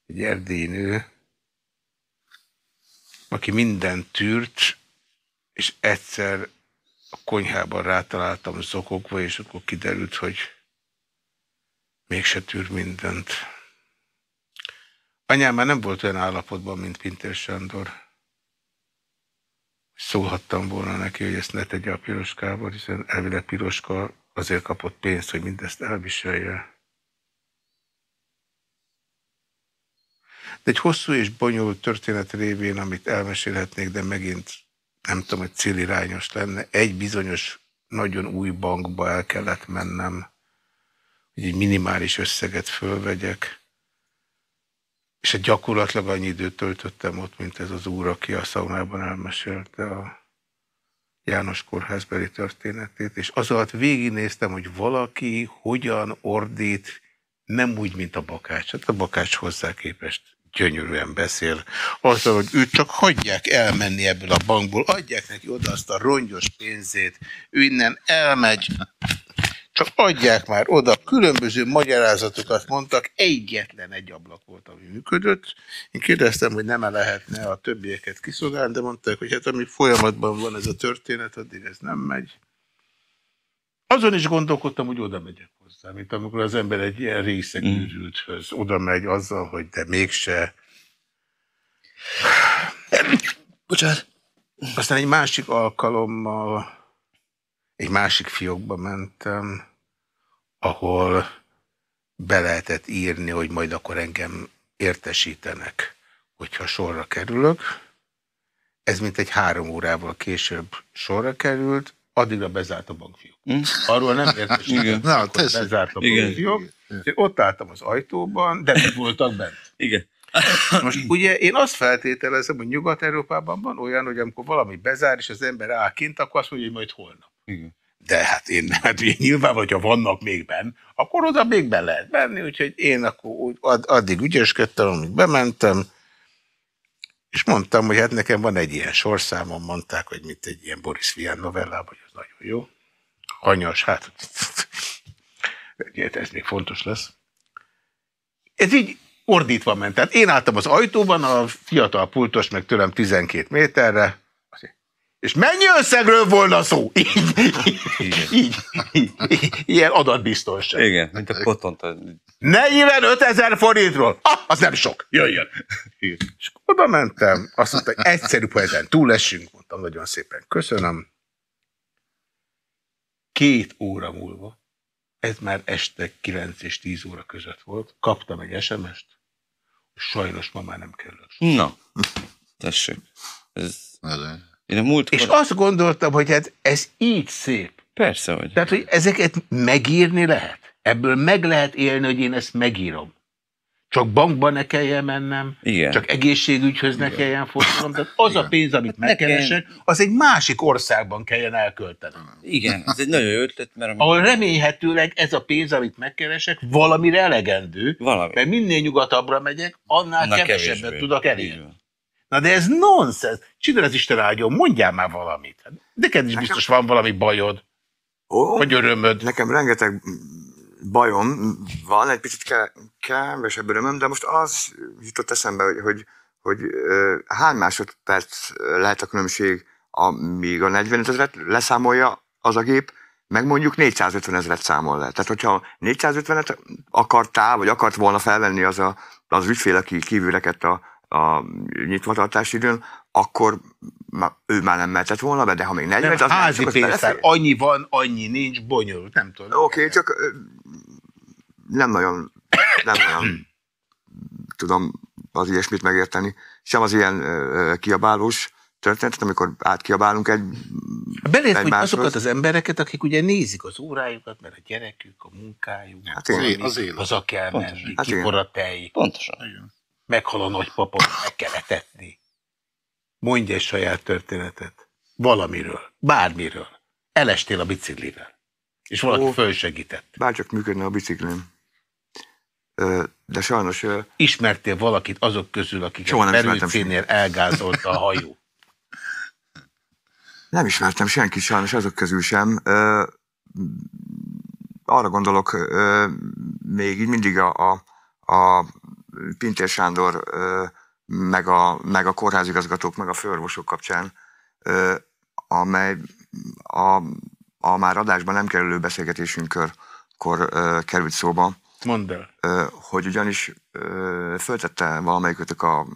Speaker 1: egy erdélyi nő, aki mindent tűrt, és egyszer a konyhában rátaláltam zokogva, és akkor kiderült, hogy mégse tűr mindent. Anyám már nem volt olyan állapotban, mint Pintér Sándor. Szólhattam volna neki, hogy ezt ne tegye a piroskával, hiszen elvileg piroska azért kapott pénzt, hogy mindezt elviselje. De egy hosszú és bonyolult történet révén, amit elmesélhetnék, de megint nem tudom, hogy célirányos lenne, egy bizonyos nagyon új bankba el kellett mennem, hogy egy minimális összeget fölvegyek, és egy gyakorlatilag annyi időt töltöttem ott, mint ez az úr, aki a szaunában elmesélte a János kórházbeli történetét, és az alatt végignéztem, hogy valaki hogyan ordít, nem úgy, mint a bakács. Hát a bakács hozzá képest gyönyörűen beszél. Azzal, hogy őt csak hagyják elmenni ebből a bankból, adják neki oda azt a rongyos pénzét, ő innen elmegy, csak adják már oda, különböző magyarázatokat mondtak, egyetlen egy ablak volt, ami működött. Én kérdeztem, hogy nem -e lehetne a többieket kiszolgálni, de mondták, hogy hát amíg folyamatban van ez a történet, addig ez nem megy. Azon is gondolkodtam, hogy oda megyek hozzá, mint amikor az ember egy ilyen részegűrülthöz oda megy azzal, hogy de mégse.
Speaker 2: Bocsánat.
Speaker 1: Aztán egy másik alkalommal egy másik fiókba mentem, ahol be lehetett írni, hogy majd akkor engem értesítenek, hogyha sorra kerülök. Ez mint egy három órával később sorra került, addigra bezárt a bankfiók.
Speaker 2: Hm?
Speaker 1: Arról nem értesítettek,
Speaker 2: Igen.
Speaker 3: Na,
Speaker 1: hogy
Speaker 3: tessék.
Speaker 1: bezárt a
Speaker 2: Igen.
Speaker 1: bankfiók. Úgyhogy Ott álltam az ajtóban, de nem voltak bent.
Speaker 2: Igen.
Speaker 1: Most ugye én azt feltételezem, hogy Nyugat-Európában van olyan, hogy amikor valami bezár, és az ember áll kint, akkor azt mondja, hogy majd holnap.
Speaker 2: Igen.
Speaker 1: De hát én, hát ugye nyilván, hogyha vannak még benn, akkor oda még be lehet menni, úgyhogy én akkor úgy, ad, addig ügyeskedtem, amíg bementem, és mondtam, hogy hát nekem van egy ilyen sorszámom, mondták, hogy mint egy ilyen Boris Vian novellában, hogy ez nagyon jó. Hanyas, hát ez még fontos lesz. Ez így ordítva ment. Tehát én álltam az ajtóban, a fiatal pultos meg tőlem 12 méterre, és mennyi összegről volna szó? Így, így, így, így, így ilyen adatbiztonság.
Speaker 2: Igen, mint a kotont.
Speaker 1: 45 ezer forintról! Ah, az nem sok, jöjjön! És oda mentem, azt mondta, hogy egyszerűbb, ha ezen túlesünk, mondtam, nagyon szépen köszönöm. Két óra múlva, ez már este 9 és 10 óra között volt, kaptam egy SMS-t, sajnos ma már nem kellett.
Speaker 2: Na, tessék. Ez, én a múlt
Speaker 1: És azt gondoltam, hogy hát ez így szép.
Speaker 2: Persze, hogy.
Speaker 1: Tehát, hogy ezeket megírni lehet. Ebből meg lehet élni, hogy én ezt megírom. Csak bankba ne kelljen mennem,
Speaker 2: Igen.
Speaker 1: csak egészségügyhöz ne kelljen fordulnom. Tehát az a pénz, amit
Speaker 2: Hát
Speaker 1: megkeresek, az egy másik országban kelljen elköltenem.
Speaker 2: Igen, ez egy nagyon jó ötlet, mert amikor
Speaker 1: Ahol remélhetőleg ez a pénz, amit megkeresek, valamire elegendő,
Speaker 2: valami.
Speaker 1: mert minél nyugatabbra megyek, annál,
Speaker 2: annál
Speaker 1: kevesebbet
Speaker 2: kevésbé.
Speaker 1: tudok elérni. Na de ez nonsens. Csinál az Isten áldjon, mondjál már valamit. Hát Neked is biztos van valami bajod,
Speaker 4: Ó,
Speaker 1: vagy örömöd.
Speaker 4: Nekem rengeteg bajom van, egy picit ke- kevesebb örömöm, de most az jutott eszembe, hogy, hogy, hogy hány másodperc lehet a különbség, amíg a 45 ezeret leszámolja az a gép, meg mondjuk 450 ezeret számol le. Tehát, hogyha 450-et akartál, vagy akart volna felvenni az, a, az ügyfél, aki kívülrekedt a, a nyitvatartási időn, akkor ő már nem mehetett volna be, de ha még 40,
Speaker 1: Nem,
Speaker 4: az
Speaker 1: házi
Speaker 4: csak az
Speaker 1: pénztár, annyi van, annyi nincs, bonyolult, nem tudom.
Speaker 4: Oké, okay, csak nem nagyon, nem nagyon tudom az ilyesmit megérteni. Sem az ilyen ö, kiabálós történetet, amikor átkiabálunk egy
Speaker 1: Belét, hogy
Speaker 4: egymáshoz.
Speaker 1: azokat az embereket, akik ugye nézik az órájukat, mert a gyerekük, a munkájuk,
Speaker 4: Hát
Speaker 1: valami,
Speaker 3: az
Speaker 1: kell
Speaker 2: Pontosan.
Speaker 1: menni,
Speaker 4: Hát igen.
Speaker 1: kipor a tej,
Speaker 2: Pontosan.
Speaker 3: Igen.
Speaker 1: Meghal a nagypapa, meg kell etetni. Mondj egy saját történetet. Valamiről, bármiről. Elestél a biciklivel. És valaki
Speaker 4: Ó.
Speaker 1: fölsegített.
Speaker 4: bárcsak működne a biciklim. De sajnos
Speaker 1: Ismertél valakit azok közül, akiket merülcénél elgázolta a hajó.
Speaker 4: nem ismertem senki sajnos azok közül sem. Ö, arra gondolok ö, még így mindig a, a, a Pintér Sándor meg, a, meg a kórházigazgatók, meg a főorvosok kapcsán, amely a, a már adásban nem kerülő beszélgetésünkkor kor, került szóba,
Speaker 1: Mondd el.
Speaker 4: Hogy ugyanis föltette valamelyikőtök a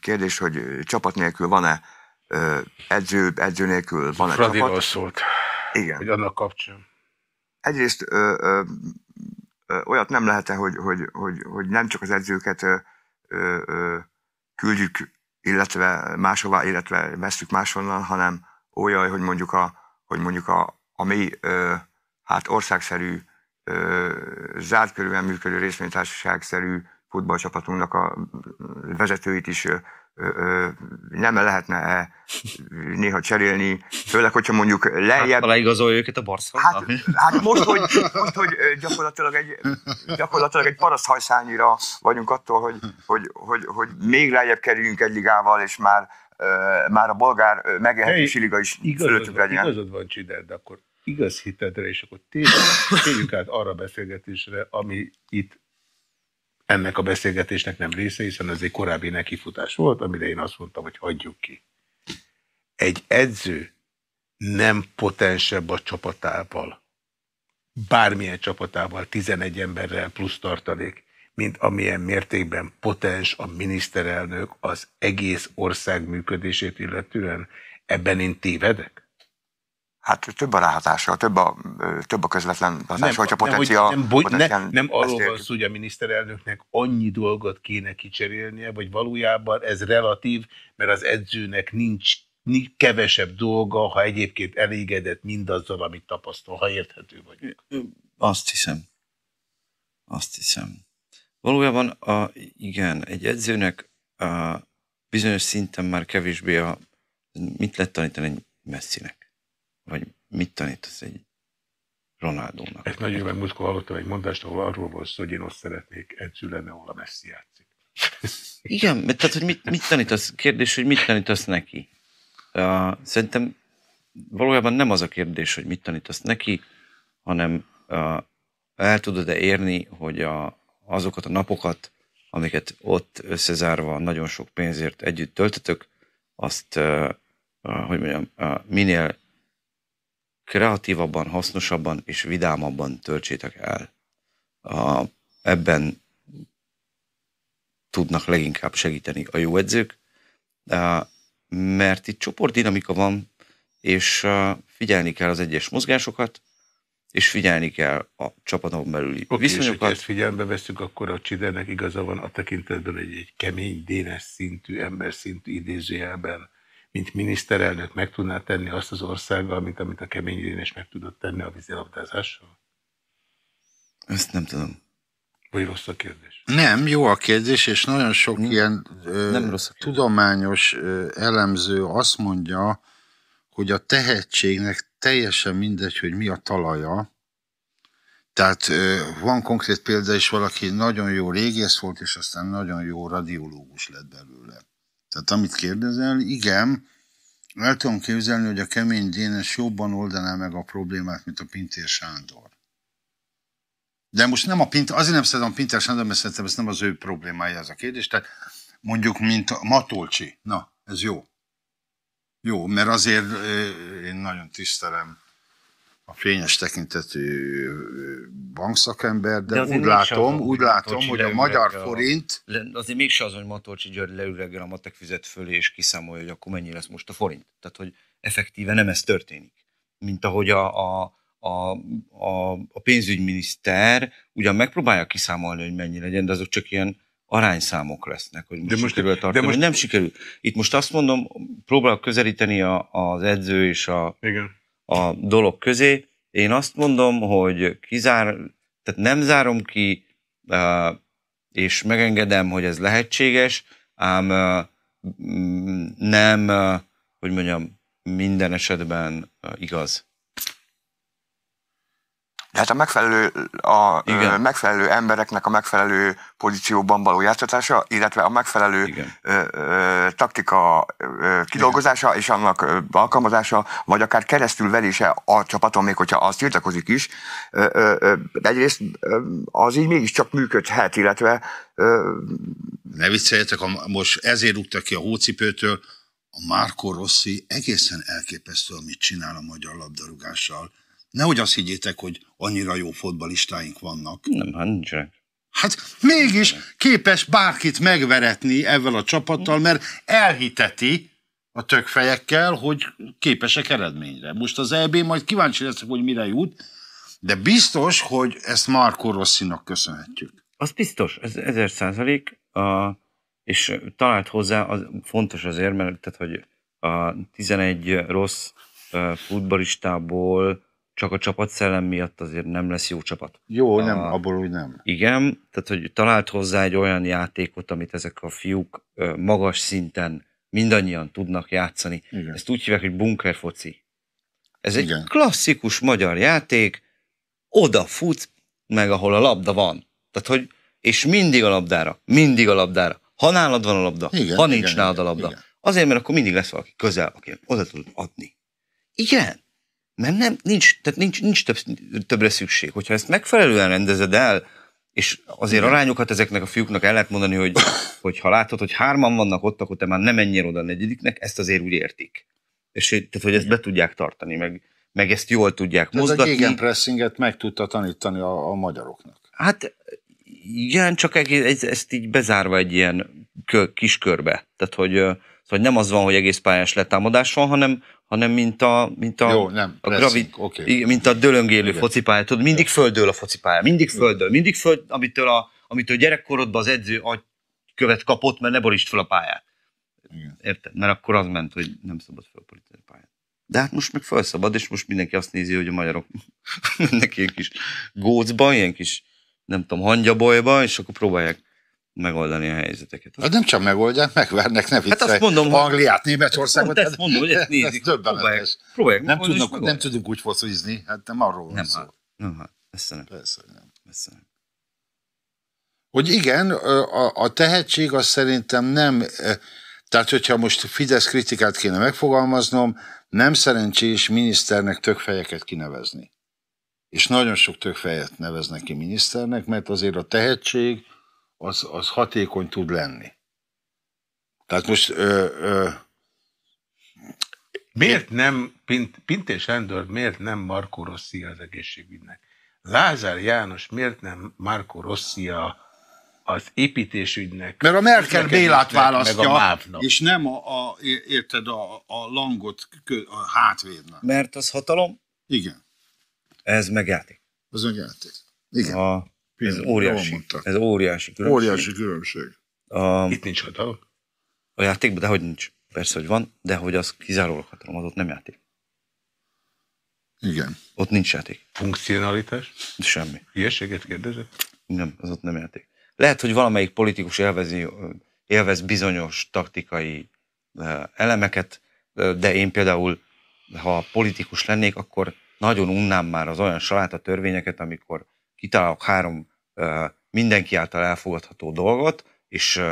Speaker 4: kérdés, hogy csapat nélkül van-e edző, edző nélkül van-e
Speaker 1: Fradiról
Speaker 4: csapat.
Speaker 1: szólt,
Speaker 4: Igen.
Speaker 1: hogy annak kapcsán.
Speaker 4: Egyrészt ö, ö, ö, olyat nem lehet-e, hogy, hogy, hogy, hogy nem csak az edzőket ö, ö, küldjük, illetve máshová, illetve veszük máshonnan, hanem olyan, hogy mondjuk a, hogy mondjuk a, a mi ö, hát országszerű, ö, zárt körülön működő részvénytársaságszerű futballcsapatunknak a vezetőit is nem lehetne néha cserélni, főleg, hogyha mondjuk lejjebb
Speaker 2: Hát, aláigazolja őket a Barcelona.
Speaker 4: Hát, hát most, hogy, most, hogy gyakorlatilag egy, gyakorlatilag egy paraszthajszányira vagyunk attól, hogy, hogy, hogy, hogy még lejjebb kerüljünk egy ligával, és már, már a bolgár megélhetési liga is
Speaker 1: Igazad
Speaker 4: fölöttük legyen.
Speaker 1: igazad van, Csider, de akkor igaz hitedre, és akkor térjünk, térjünk át arra a beszélgetésre, ami itt ennek a beszélgetésnek nem része, hiszen ez egy korábbi nekifutás volt, amire én azt mondtam, hogy hagyjuk ki. Egy edző nem potensebb a csapatával, bármilyen csapatával, 11 emberrel plusz tartalék, mint amilyen mértékben potens a miniszterelnök az egész ország működését illetően. Ebben én tévedek?
Speaker 4: Hát több a ráhatása, több a, több a közvetlen hatása,
Speaker 1: nem,
Speaker 4: hogyha
Speaker 1: potencia... Nem, hogy, nem,
Speaker 4: potencia,
Speaker 1: nem, nem arról van szó, hogy a miniszterelnöknek annyi dolgot kéne kicserélnie, vagy valójában ez relatív, mert az edzőnek nincs kevesebb dolga, ha egyébként elégedett mindazzal, amit tapasztal, ha érthető vagy.
Speaker 2: Azt hiszem. Azt hiszem. Valójában a, igen, egy edzőnek a bizonyos szinten már kevésbé a, mit lehet tanítani egy messzinek? Vagy mit tanítasz egy Ronaldónak?
Speaker 1: Egy nagyon meg múltkor hallottam egy mondást, ahol arról volt szó, hogy én azt szeretnék edző lenne, ahol a messzi játszik.
Speaker 2: Igen, mert tehát, hogy mit, mit tanítasz? Kérdés, hogy mit tanítasz neki? Uh, szerintem valójában nem az a kérdés, hogy mit tanítasz neki, hanem uh, el tudod-e érni, hogy a, azokat a napokat, amiket ott összezárva nagyon sok pénzért együtt töltötök, azt, uh, hogy mondjam, uh, minél kreatívabban, hasznosabban és vidámabban töltsétek el. Uh, ebben tudnak leginkább segíteni a jó edzők. Mert itt csoportdinamika van, és figyelni kell az egyes mozgásokat, és figyelni kell a csapaton belüli
Speaker 1: okay, viszonyokat. És ezt figyelembe veszünk, akkor a Csidernek igaza van a tekintetben, hogy egy kemény, dénes szintű, ember szintű idézőjelben, mint miniszterelnök meg tudná tenni azt az országgal, mint amit a kemény dénes meg tudott tenni a vízilabdázással?
Speaker 2: Ezt nem tudom.
Speaker 1: Vagy rossz a kérdés?
Speaker 3: Nem, jó a kérdés, és nagyon sok nem, ilyen ö, nem rossz tudományos ö, elemző azt mondja, hogy a tehetségnek teljesen mindegy, hogy mi a talaja. Tehát ö, van konkrét példa is, valaki nagyon jó régész volt, és aztán nagyon jó radiológus lett belőle. Tehát amit kérdezel, igen, el tudom képzelni, hogy a kemény Dénes jobban oldaná meg a problémát, mint a Pintér Sándor. De most nem a Pinter, azért nem szeretem a Pinter Sándor, mert szerintem ez nem az ő problémája ez a kérdés. Tehát mondjuk, mint a Matolcsi. Na, ez jó. Jó, mert azért én nagyon tisztelem a fényes tekintetű bankszakember, de, de úgy látom, az, úgy látom, hogy a magyar a, forint...
Speaker 2: Le, azért mégse az, hogy Matolcsi György leül a matek fizet fölé, és kiszámolja, hogy akkor mennyi lesz most a forint. Tehát, hogy effektíve nem ez történik. Mint ahogy a, a a, a, a pénzügyminiszter ugyan megpróbálja kiszámolni, hogy mennyi legyen, de azok csak ilyen arányszámok lesznek, hogy most, de most sikerül tartani, de most... nem sikerül. Itt most azt mondom, próbálok közelíteni a, az edző és a, Igen. a dolog közé. Én azt mondom, hogy kizár, tehát nem zárom ki, és megengedem, hogy ez lehetséges, ám nem, hogy mondjam, minden esetben igaz.
Speaker 4: De hát a megfelelő, a Igen. megfelelő embereknek a megfelelő pozícióban való játszatása, illetve a megfelelő ö, ö, taktika ö, kidolgozása Igen. és annak ö, alkalmazása, vagy akár keresztül velése a csapaton, még hogyha az tiltakozik is, ö, ö, ö, egyrészt ö, az így mégiscsak működhet, illetve... Ö,
Speaker 3: ne vicceljetek, most ezért rúgtak ki a hócipőtől, a Marco Rossi egészen elképesztő, amit csinál a magyar labdarúgással Nehogy azt higgyétek, hogy annyira jó fotbalistáink vannak.
Speaker 2: Nem, hát nincsenek.
Speaker 3: Hát mégis képes bárkit megveretni ezzel a csapattal, mert elhiteti a tökfejekkel, hogy képesek eredményre. Most az EB majd kíváncsi leszek, hogy mire jut, de biztos, hogy ezt Marco Rosszinak köszönhetjük.
Speaker 2: Az biztos, ez ezer százalék, és talált hozzá, az fontos azért, mert tehát, hogy a 11 rossz futbalistából csak a csapatszellem miatt azért nem lesz jó csapat.
Speaker 3: Jó, a, nem, abból úgy nem.
Speaker 2: Igen, tehát hogy talált hozzá egy olyan játékot, amit ezek a fiúk magas szinten mindannyian tudnak játszani. Igen. Ezt úgy hívják, hogy bunkerfoci. Ez egy Igen. klasszikus magyar játék, oda fut meg, ahol a labda van. Tehát, hogy, és mindig a labdára, mindig a labdára. Ha nálad van a labda, igen, ha nincs igen, nálad a labda. Igen. Azért, mert akkor mindig lesz valaki közel, aki oda tud adni. Igen, mert nem, nincs, tehát nincs, nincs több, többre szükség. Hogyha ezt megfelelően rendezed el, és azért Igen. arányokat ezeknek a fiúknak el lehet mondani, hogy, hogy ha látod, hogy hárman vannak ott, akkor te már nem menjél oda a negyediknek, ezt azért úgy értik. És tehát, hogy ezt be tudják tartani, meg, meg ezt jól tudják
Speaker 3: tehát mozgatni. Ez a pressinget meg tudta tanítani a, a magyaroknak.
Speaker 2: Hát Igen, csak egész, ezt így bezárva egy ilyen kö, kis körbe. Tehát, hogy, hogy nem az van, hogy egész pályás letámadás van, hanem, hanem mint a, mint a,
Speaker 3: Jó, nem,
Speaker 2: a
Speaker 3: pressing, oké.
Speaker 2: igen, mint a dölöngélő focipálya. Tudod, mindig földől a focipálya, mindig földől, mindig föld, amitől, a, amitől gyerekkorodban az edző agy követ kapott, mert ne borítsd fel a pályát.
Speaker 3: Igen.
Speaker 2: Érted? Mert akkor az ment, hogy nem szabad felborítani a pályát. De hát most meg felszabad, és most mindenki azt nézi, hogy a magyarok mennek ilyen kis gócba, ilyen kis, nem tudom, hangyabolyba, és akkor próbálják megoldani a helyzeteket.
Speaker 3: Hát nem csak megoldják, megvernek, ne viccelj.
Speaker 2: Hát azt mondom,
Speaker 3: Angliát, Németországot.
Speaker 2: Hát ezt mondom, hogy ezt
Speaker 3: ez
Speaker 2: nézik.
Speaker 3: döbbenetes.
Speaker 2: Próbálják, próbálják
Speaker 3: Nem, tudnak, nem tudunk úgy focizni, hát nem arról van
Speaker 2: Nem,
Speaker 3: szó.
Speaker 2: hát, nem, hát, ezt nem,
Speaker 3: Persze, hogy nem.
Speaker 2: ezt nem.
Speaker 3: Hogy igen, a, a tehetség az szerintem nem, tehát hogyha most Fidesz kritikát kéne megfogalmaznom, nem szerencsés miniszternek tökfejeket kinevezni. És nagyon sok tökfejet neveznek ki miniszternek, mert azért a tehetség az, az hatékony tud lenni. Tehát most ö, ö,
Speaker 1: Miért nem, Pint, Pintés Sándor miért nem Marco Rossi az egészségügynek? Lázár János miért nem Marco Rossi a, az építésügynek?
Speaker 3: Mert a Merkel Bélát
Speaker 1: Meg a
Speaker 3: választja,
Speaker 1: MÁV-nak.
Speaker 3: és nem a, a, érted, a, a langot a hátvédnek.
Speaker 2: Mert az hatalom,
Speaker 3: Igen,
Speaker 2: ez meg játék.
Speaker 3: az önjáték. Igen,
Speaker 2: A, ez óriási. Ez óriási különbség.
Speaker 3: óriási különbség.
Speaker 2: A,
Speaker 1: Itt nincs hatalom.
Speaker 2: a játékban, de hogy nincs. Persze, hogy van, de hogy az kizárólag hatalom, az ott nem játék.
Speaker 3: Igen.
Speaker 2: Ott nincs játék.
Speaker 1: Funkcionalitás?
Speaker 2: Semmi.
Speaker 1: Hülyeséget kérdezett?
Speaker 2: Nem, az ott nem játék. Lehet, hogy valamelyik politikus élvezi, élvez bizonyos taktikai elemeket, de én például, ha politikus lennék, akkor nagyon unnám már az olyan saláta törvényeket, amikor kitalálok három mindenki által elfogadható dolgot, és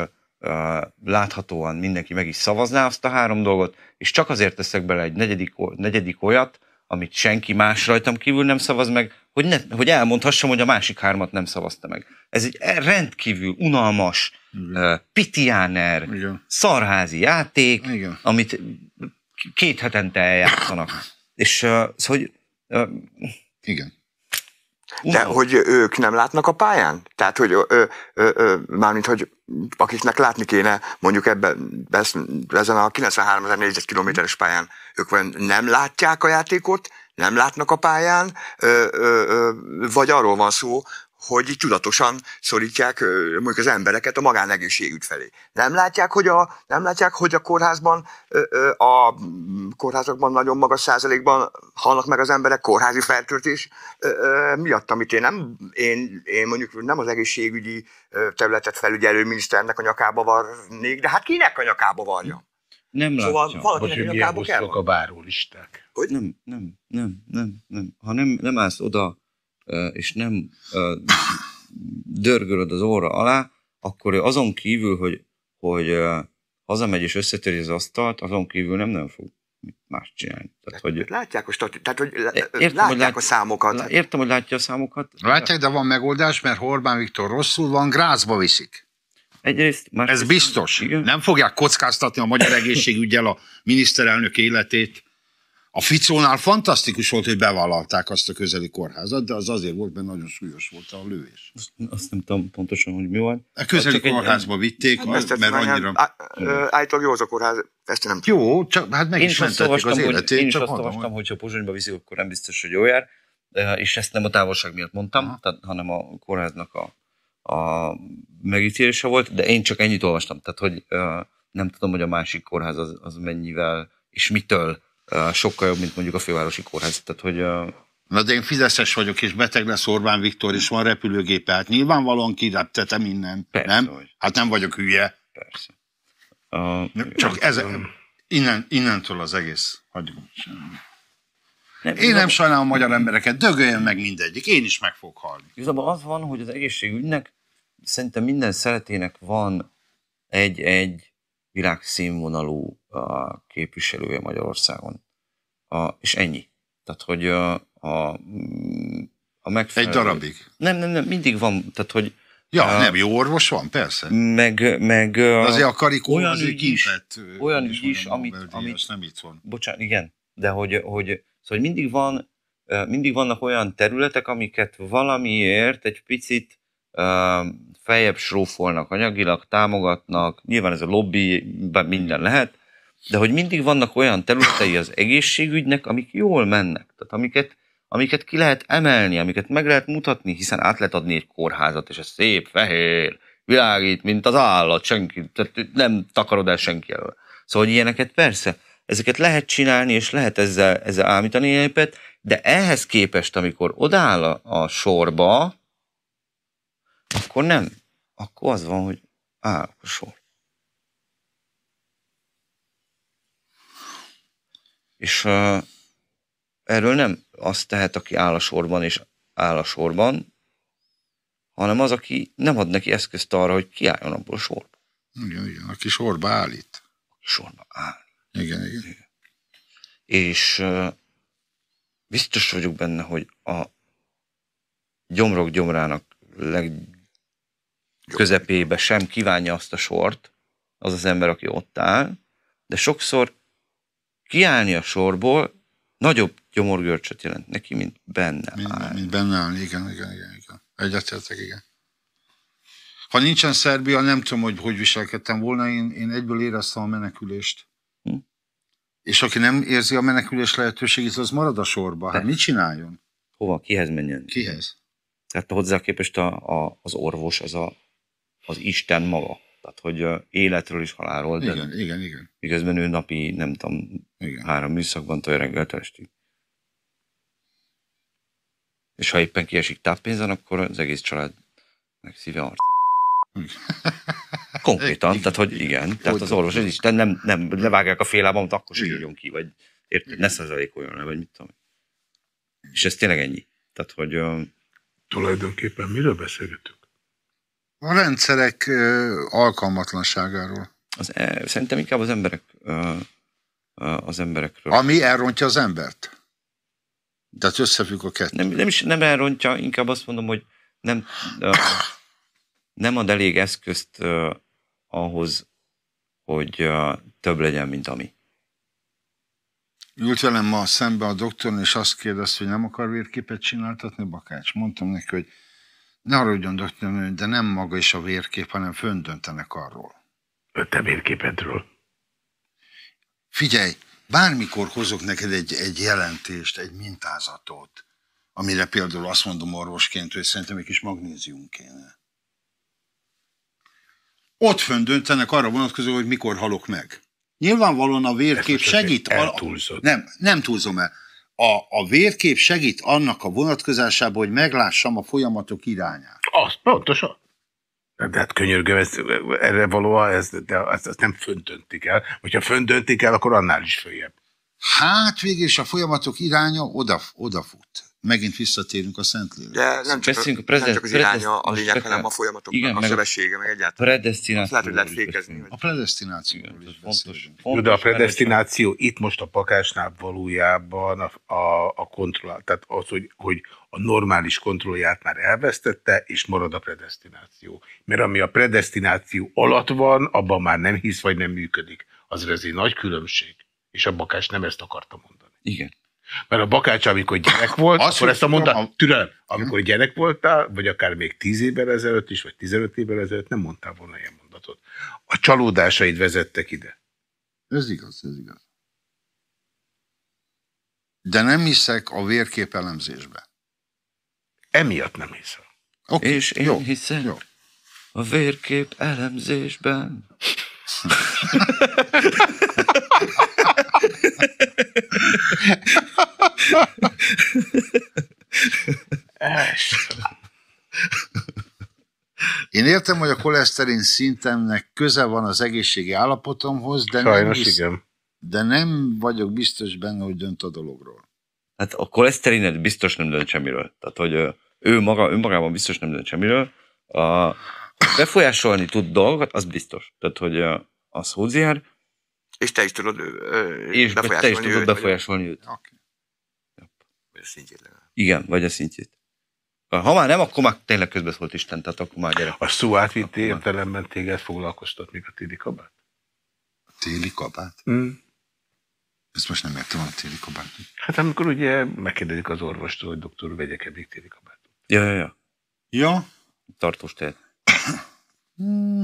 Speaker 2: láthatóan mindenki meg is szavazná azt a három dolgot, és csak azért teszek bele egy negyedik, negyedik olyat, amit senki más rajtam kívül nem szavaz meg, hogy, ne, hogy elmondhassam, hogy a másik hármat nem szavazta meg. Ez egy rendkívül unalmas, uh, pitiáner,
Speaker 3: Igen.
Speaker 2: szarházi játék,
Speaker 3: Igen.
Speaker 2: amit két hetente eljátszanak. És uh, szóval, hogy uh,
Speaker 3: Igen.
Speaker 4: De hogy ők nem látnak a pályán? Tehát, hogy ö, ö, ö, mármint, hogy akiknek látni kéne, mondjuk ebben, ezen a 93 ezer négyzetkilométeres pályán, ők vajon nem látják a játékot, nem látnak a pályán, ö, ö, ö, vagy arról van szó, hogy tudatosan szorítják mondjuk az embereket a magánegészségügy felé. Nem látják, hogy a, nem látják, hogy a kórházban, a kórházakban nagyon magas százalékban halnak meg az emberek kórházi fertőzés miatt, amit én nem, én, én mondjuk nem az egészségügyi területet felügyelő miniszternek a nyakába varnék, de hát kinek a nyakába varja?
Speaker 2: nem
Speaker 4: Szóval
Speaker 2: látja.
Speaker 4: Valakinek
Speaker 1: hogy
Speaker 4: a
Speaker 1: milyen
Speaker 4: kell
Speaker 1: a várólisták.
Speaker 2: Nem, nem, nem, nem, nem. Ha nem, nem állsz oda, és nem dörgölöd az óra alá, akkor ő azon kívül, hogy, hogy hazamegy és összetöri az asztalt, azon kívül nem nem fog más csinálni. Tehát, hogy,
Speaker 4: Látják a stati- tehát, hogy
Speaker 2: Értem,
Speaker 4: látják
Speaker 2: hogy lát-
Speaker 4: a számokat.
Speaker 2: Értem, hogy látja a számokat.
Speaker 3: Látják, de van megoldás, mert Orbán Viktor rosszul van, Grácsba viszik.
Speaker 2: Egyrészt, másrészt,
Speaker 3: Ez biztos.
Speaker 2: Igen.
Speaker 3: Nem fogják kockáztatni a magyar egészségügyel a miniszterelnök életét. A Ficónál fantasztikus volt, hogy bevállalták azt a közeli kórházat, de az azért volt, mert nagyon súlyos volt a lövés.
Speaker 2: Azt nem tudom pontosan, hogy mi van.
Speaker 3: A közeli
Speaker 2: egy-
Speaker 3: kórházba vitték,
Speaker 4: Hát ezt
Speaker 3: mert
Speaker 4: tetszett,
Speaker 3: annyira...
Speaker 4: Állítólag jó az a kórház, ezt én nem tudom.
Speaker 3: Jó, csak hát meg
Speaker 2: Én
Speaker 3: is mentették
Speaker 2: olvastam,
Speaker 3: az
Speaker 2: hogy,
Speaker 3: életét,
Speaker 2: én is
Speaker 3: csak
Speaker 2: azt olvastam,
Speaker 3: hogy...
Speaker 2: ha Pozsonyba viszik, akkor nem biztos, hogy jól jár, és ezt nem a távolság miatt mondtam,
Speaker 3: Aha.
Speaker 2: tehát, hanem a kórháznak a, a megítélése volt, de én csak ennyit olvastam, tehát hogy uh, nem tudom, hogy a másik kórház az, az mennyivel és mitől uh, sokkal jobb, mint mondjuk a fővárosi kórház. Tehát, hogy
Speaker 3: Na de én fideszes vagyok, és beteg lesz Orbán Viktor, és van repülőgépe, hát nyilvánvalóan kireptetem innen,
Speaker 2: Persze,
Speaker 3: nem?
Speaker 2: hogy.
Speaker 3: Hát nem vagyok hülye.
Speaker 2: persze. Uh,
Speaker 3: Csak ez, innen, innentől az egész. Hagyom.
Speaker 2: nem,
Speaker 3: Én nem sajnálom a magyar embereket, dögöljön meg mindegyik, én is meg fog halni.
Speaker 2: Igazából az van, hogy az egészségügynek szerintem minden szeretének van egy, egy világszínvonalú uh, képviselője Magyarországon. Uh, és ennyi. Tehát, hogy uh, a, mm, a megfelelő...
Speaker 3: Egy darabig.
Speaker 2: Nem, nem, nem, mindig van. Tehát, hogy
Speaker 3: Ja,
Speaker 2: Ja.
Speaker 3: nem, jó orvos van, persze.
Speaker 2: meg, meg uh,
Speaker 3: De azért a karikó
Speaker 2: olyan
Speaker 3: azért
Speaker 2: ügy is-
Speaker 3: kimpett.
Speaker 2: olyan ügy is,
Speaker 3: mondjam,
Speaker 2: amit-
Speaker 3: Nobel-díjas,
Speaker 2: amit-
Speaker 3: nem itt van.
Speaker 2: bocsánat, igen, de hogy, hogy, szóval, mindig van, mindig vannak olyan területek, amiket valamiért egy picit ö, feljebb srófolnak anyagilag, támogatnak, nyilván ez a lobby, minden lehet, de hogy mindig vannak olyan területei az egészségügynek, amik jól mennek, tehát amiket, amiket ki lehet emelni, amiket meg lehet mutatni, hiszen át lehet adni egy kórházat, és ez szép, fehér, világít, mint az állat, senki, tehát nem takarod el senki elől. Szóval, hogy ilyeneket persze, ezeket lehet csinálni, és lehet ezzel, ezzel ámítani népet, de ehhez képest, amikor odáll a, a sorba, akkor nem. Akkor az van, hogy áll a sor. És uh, erről nem azt tehet, aki áll a sorban, és áll a sorban, hanem az, aki nem ad neki eszközt arra, hogy kiálljon abból a sorba.
Speaker 3: Igen, igen, aki sorba állít.
Speaker 2: Sorba áll.
Speaker 3: Igen, igen. igen.
Speaker 2: És uh, biztos vagyok benne, hogy a gyomrok gyomrának legközepébe sem kívánja azt a sort, az az ember, aki ott áll, de sokszor kiállni a sorból nagyobb gyomorgörcsöt jelent neki, mint benne
Speaker 3: mint,
Speaker 2: áll.
Speaker 3: Mint benne áll, igen, igen, igen. igen. Egyetértek, igen. Ha nincsen Szerbia, nem tudom, hogy hogy viselkedtem volna, én, én egyből éreztem a menekülést. Hm? És aki nem érzi a menekülés lehetőségét, az marad a sorba. Hát mit csináljon?
Speaker 2: Hova? Kihez menjen?
Speaker 3: Kihez?
Speaker 2: Tehát hozzá képest a, a, az orvos az a, az Isten maga. Tehát, hogy életről is halálról.
Speaker 3: Igen, igen, igen.
Speaker 2: Miközben ő napi, nem tudom, igen. három műszakban toj reggeltől estig. És ha éppen kiesik táppénzen, akkor az egész család meg szíve arc. Konkrétan, tehát hogy igen, tehát az orvos, ez is, nem, nem levágják a félábamot, akkor se írjon ki, vagy érted, ne százalékoljon le, vagy mit tudom. És ez tényleg ennyi. Tehát, hogy...
Speaker 1: Tulajdonképpen miről beszélgetünk?
Speaker 3: A rendszerek alkalmatlanságáról.
Speaker 2: Az, e, szerintem inkább az emberek az emberekről.
Speaker 3: Ami elrontja az embert? Tehát összefügg a kettő.
Speaker 2: Nem, nem is nem elrontja, inkább azt mondom, hogy nem, nem ad elég eszközt ahhoz, hogy több legyen, mint ami.
Speaker 3: Ült velem ma szembe a doktor, és azt kérdezte, hogy nem akar vérképet csináltatni, Bakács. Mondtam neki, hogy ne haragudjon, doktor, de nem maga is a vérkép, hanem föndöntenek arról.
Speaker 1: Te vérképedről.
Speaker 3: Figyelj, bármikor hozok neked egy, egy jelentést, egy mintázatot, amire például azt mondom orvosként, hogy szerintem egy kis magnézium kéne. Ott föndöntenek arra vonatkozó, hogy mikor halok meg. Nyilvánvalóan a vérkép segít... Nem, nem túlzom el a, a vérkép segít annak a vonatkozásában, hogy meglássam a folyamatok irányát.
Speaker 1: Az, pontosan. De hát könyörgöm, ez, erre való, ez, de ezt, ezt nem föntöntik el. Hogyha föntöntik el, akkor annál is följebb.
Speaker 3: Hát végül is a folyamatok iránya oda, odafut megint visszatérünk a Szentlélek.
Speaker 4: De nem csak, a, a nem csak az iránya a lényeg, hanem a folyamatok, igen, a sebessége, meg egyáltalán.
Speaker 2: Predestináció.
Speaker 4: Lehet, hogy lehet fékezni.
Speaker 3: A predestináció.
Speaker 1: Fontos, fontos de a predestináció itt most a pakásnál valójában a, a, a kontroll, tehát az, hogy, hogy a normális kontrollját már elvesztette, és marad a predestináció. Mert ami a predestináció alatt van, abban már nem hisz, vagy nem működik. Az ez egy nagy különbség. És a bakás nem ezt akarta mondani.
Speaker 2: Igen.
Speaker 1: Mert a Bakács, amikor gyerek volt, Azt akkor ezt a mondat, a... türelem, amikor gyerek voltál, vagy akár még tíz évvel ezelőtt is, vagy tizenöt évvel ezelőtt nem mondtál volna ilyen mondatot. A csalódásaid vezettek ide.
Speaker 3: Ez igaz, ez igaz. De nem hiszek a vérkép elemzésbe.
Speaker 1: Emiatt nem hiszem.
Speaker 2: Okay, És én jó, hiszem jó. a vérkép elemzésben.
Speaker 3: Én értem, hogy a koleszterin szintemnek köze van az egészségi állapotomhoz, de
Speaker 1: Sajnos nem, hisz,
Speaker 3: igen. de nem vagyok biztos benne, hogy dönt a dologról.
Speaker 2: Hát a koleszterinet biztos nem dönt semmiről. Tehát, hogy ő maga, önmagában biztos nem dönt semmiről. A, befolyásolni tud dolgokat, az biztos. Tehát, hogy az hódziár,
Speaker 4: és te is tudod ö,
Speaker 2: és befolyásolni te is tudod őt, befolyásolni őt.
Speaker 3: Okay.
Speaker 4: Vagy a szintjét
Speaker 2: Igen, vagy a szintjét. Ha már nem, akkor már tényleg közbeszólt Isten, tehát akkor már gyere.
Speaker 1: A szó átvitt értelemben téged foglalkoztat még a téli kabát?
Speaker 3: A téli kabát?
Speaker 1: Mm.
Speaker 3: Ezt most nem értem a téli kabát.
Speaker 1: Hát amikor ugye megkérdezik az orvostól, hogy doktor, vegyek-e még téli kabátot.
Speaker 2: Ja, ja, ja.
Speaker 3: Ja,
Speaker 2: tartós tejet.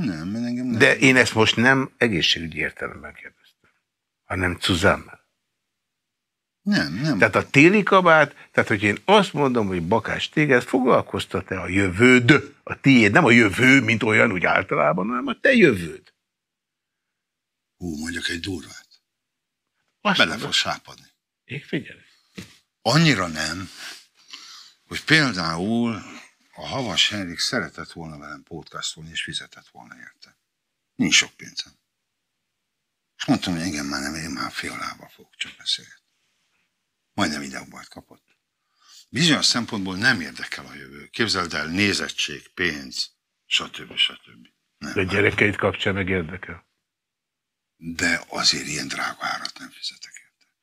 Speaker 3: Nem, engem nem.
Speaker 1: De én ezt most nem egészségügyi értelemben kérdeztem, hanem Cuzánmel.
Speaker 3: Nem, nem.
Speaker 1: Tehát a téli kabát, tehát hogy én azt mondom, hogy Bakás téged foglalkoztat-e a jövőd, a tiéd, nem a jövő, mint olyan úgy általában, hanem a te jövőd.
Speaker 3: Hú, mondjuk egy durvát.
Speaker 1: Azt
Speaker 3: Bele fog sápadni.
Speaker 1: Ég, figyelj.
Speaker 3: Annyira nem, hogy például a Havas Henrik szeretett volna velem podcastolni, és fizetett volna érte. Nincs sok pénzem. És mondtam, hogy engem már nem, én már fél lába fogok csak beszélgetni. Majdnem idegbajt kapott. Bizonyos szempontból nem érdekel a jövő. Képzeld el, nézettség, pénz, stb. stb. Nem,
Speaker 1: De gyerekeid kapcsán meg érdekel.
Speaker 3: de azért ilyen drága árat nem fizetek.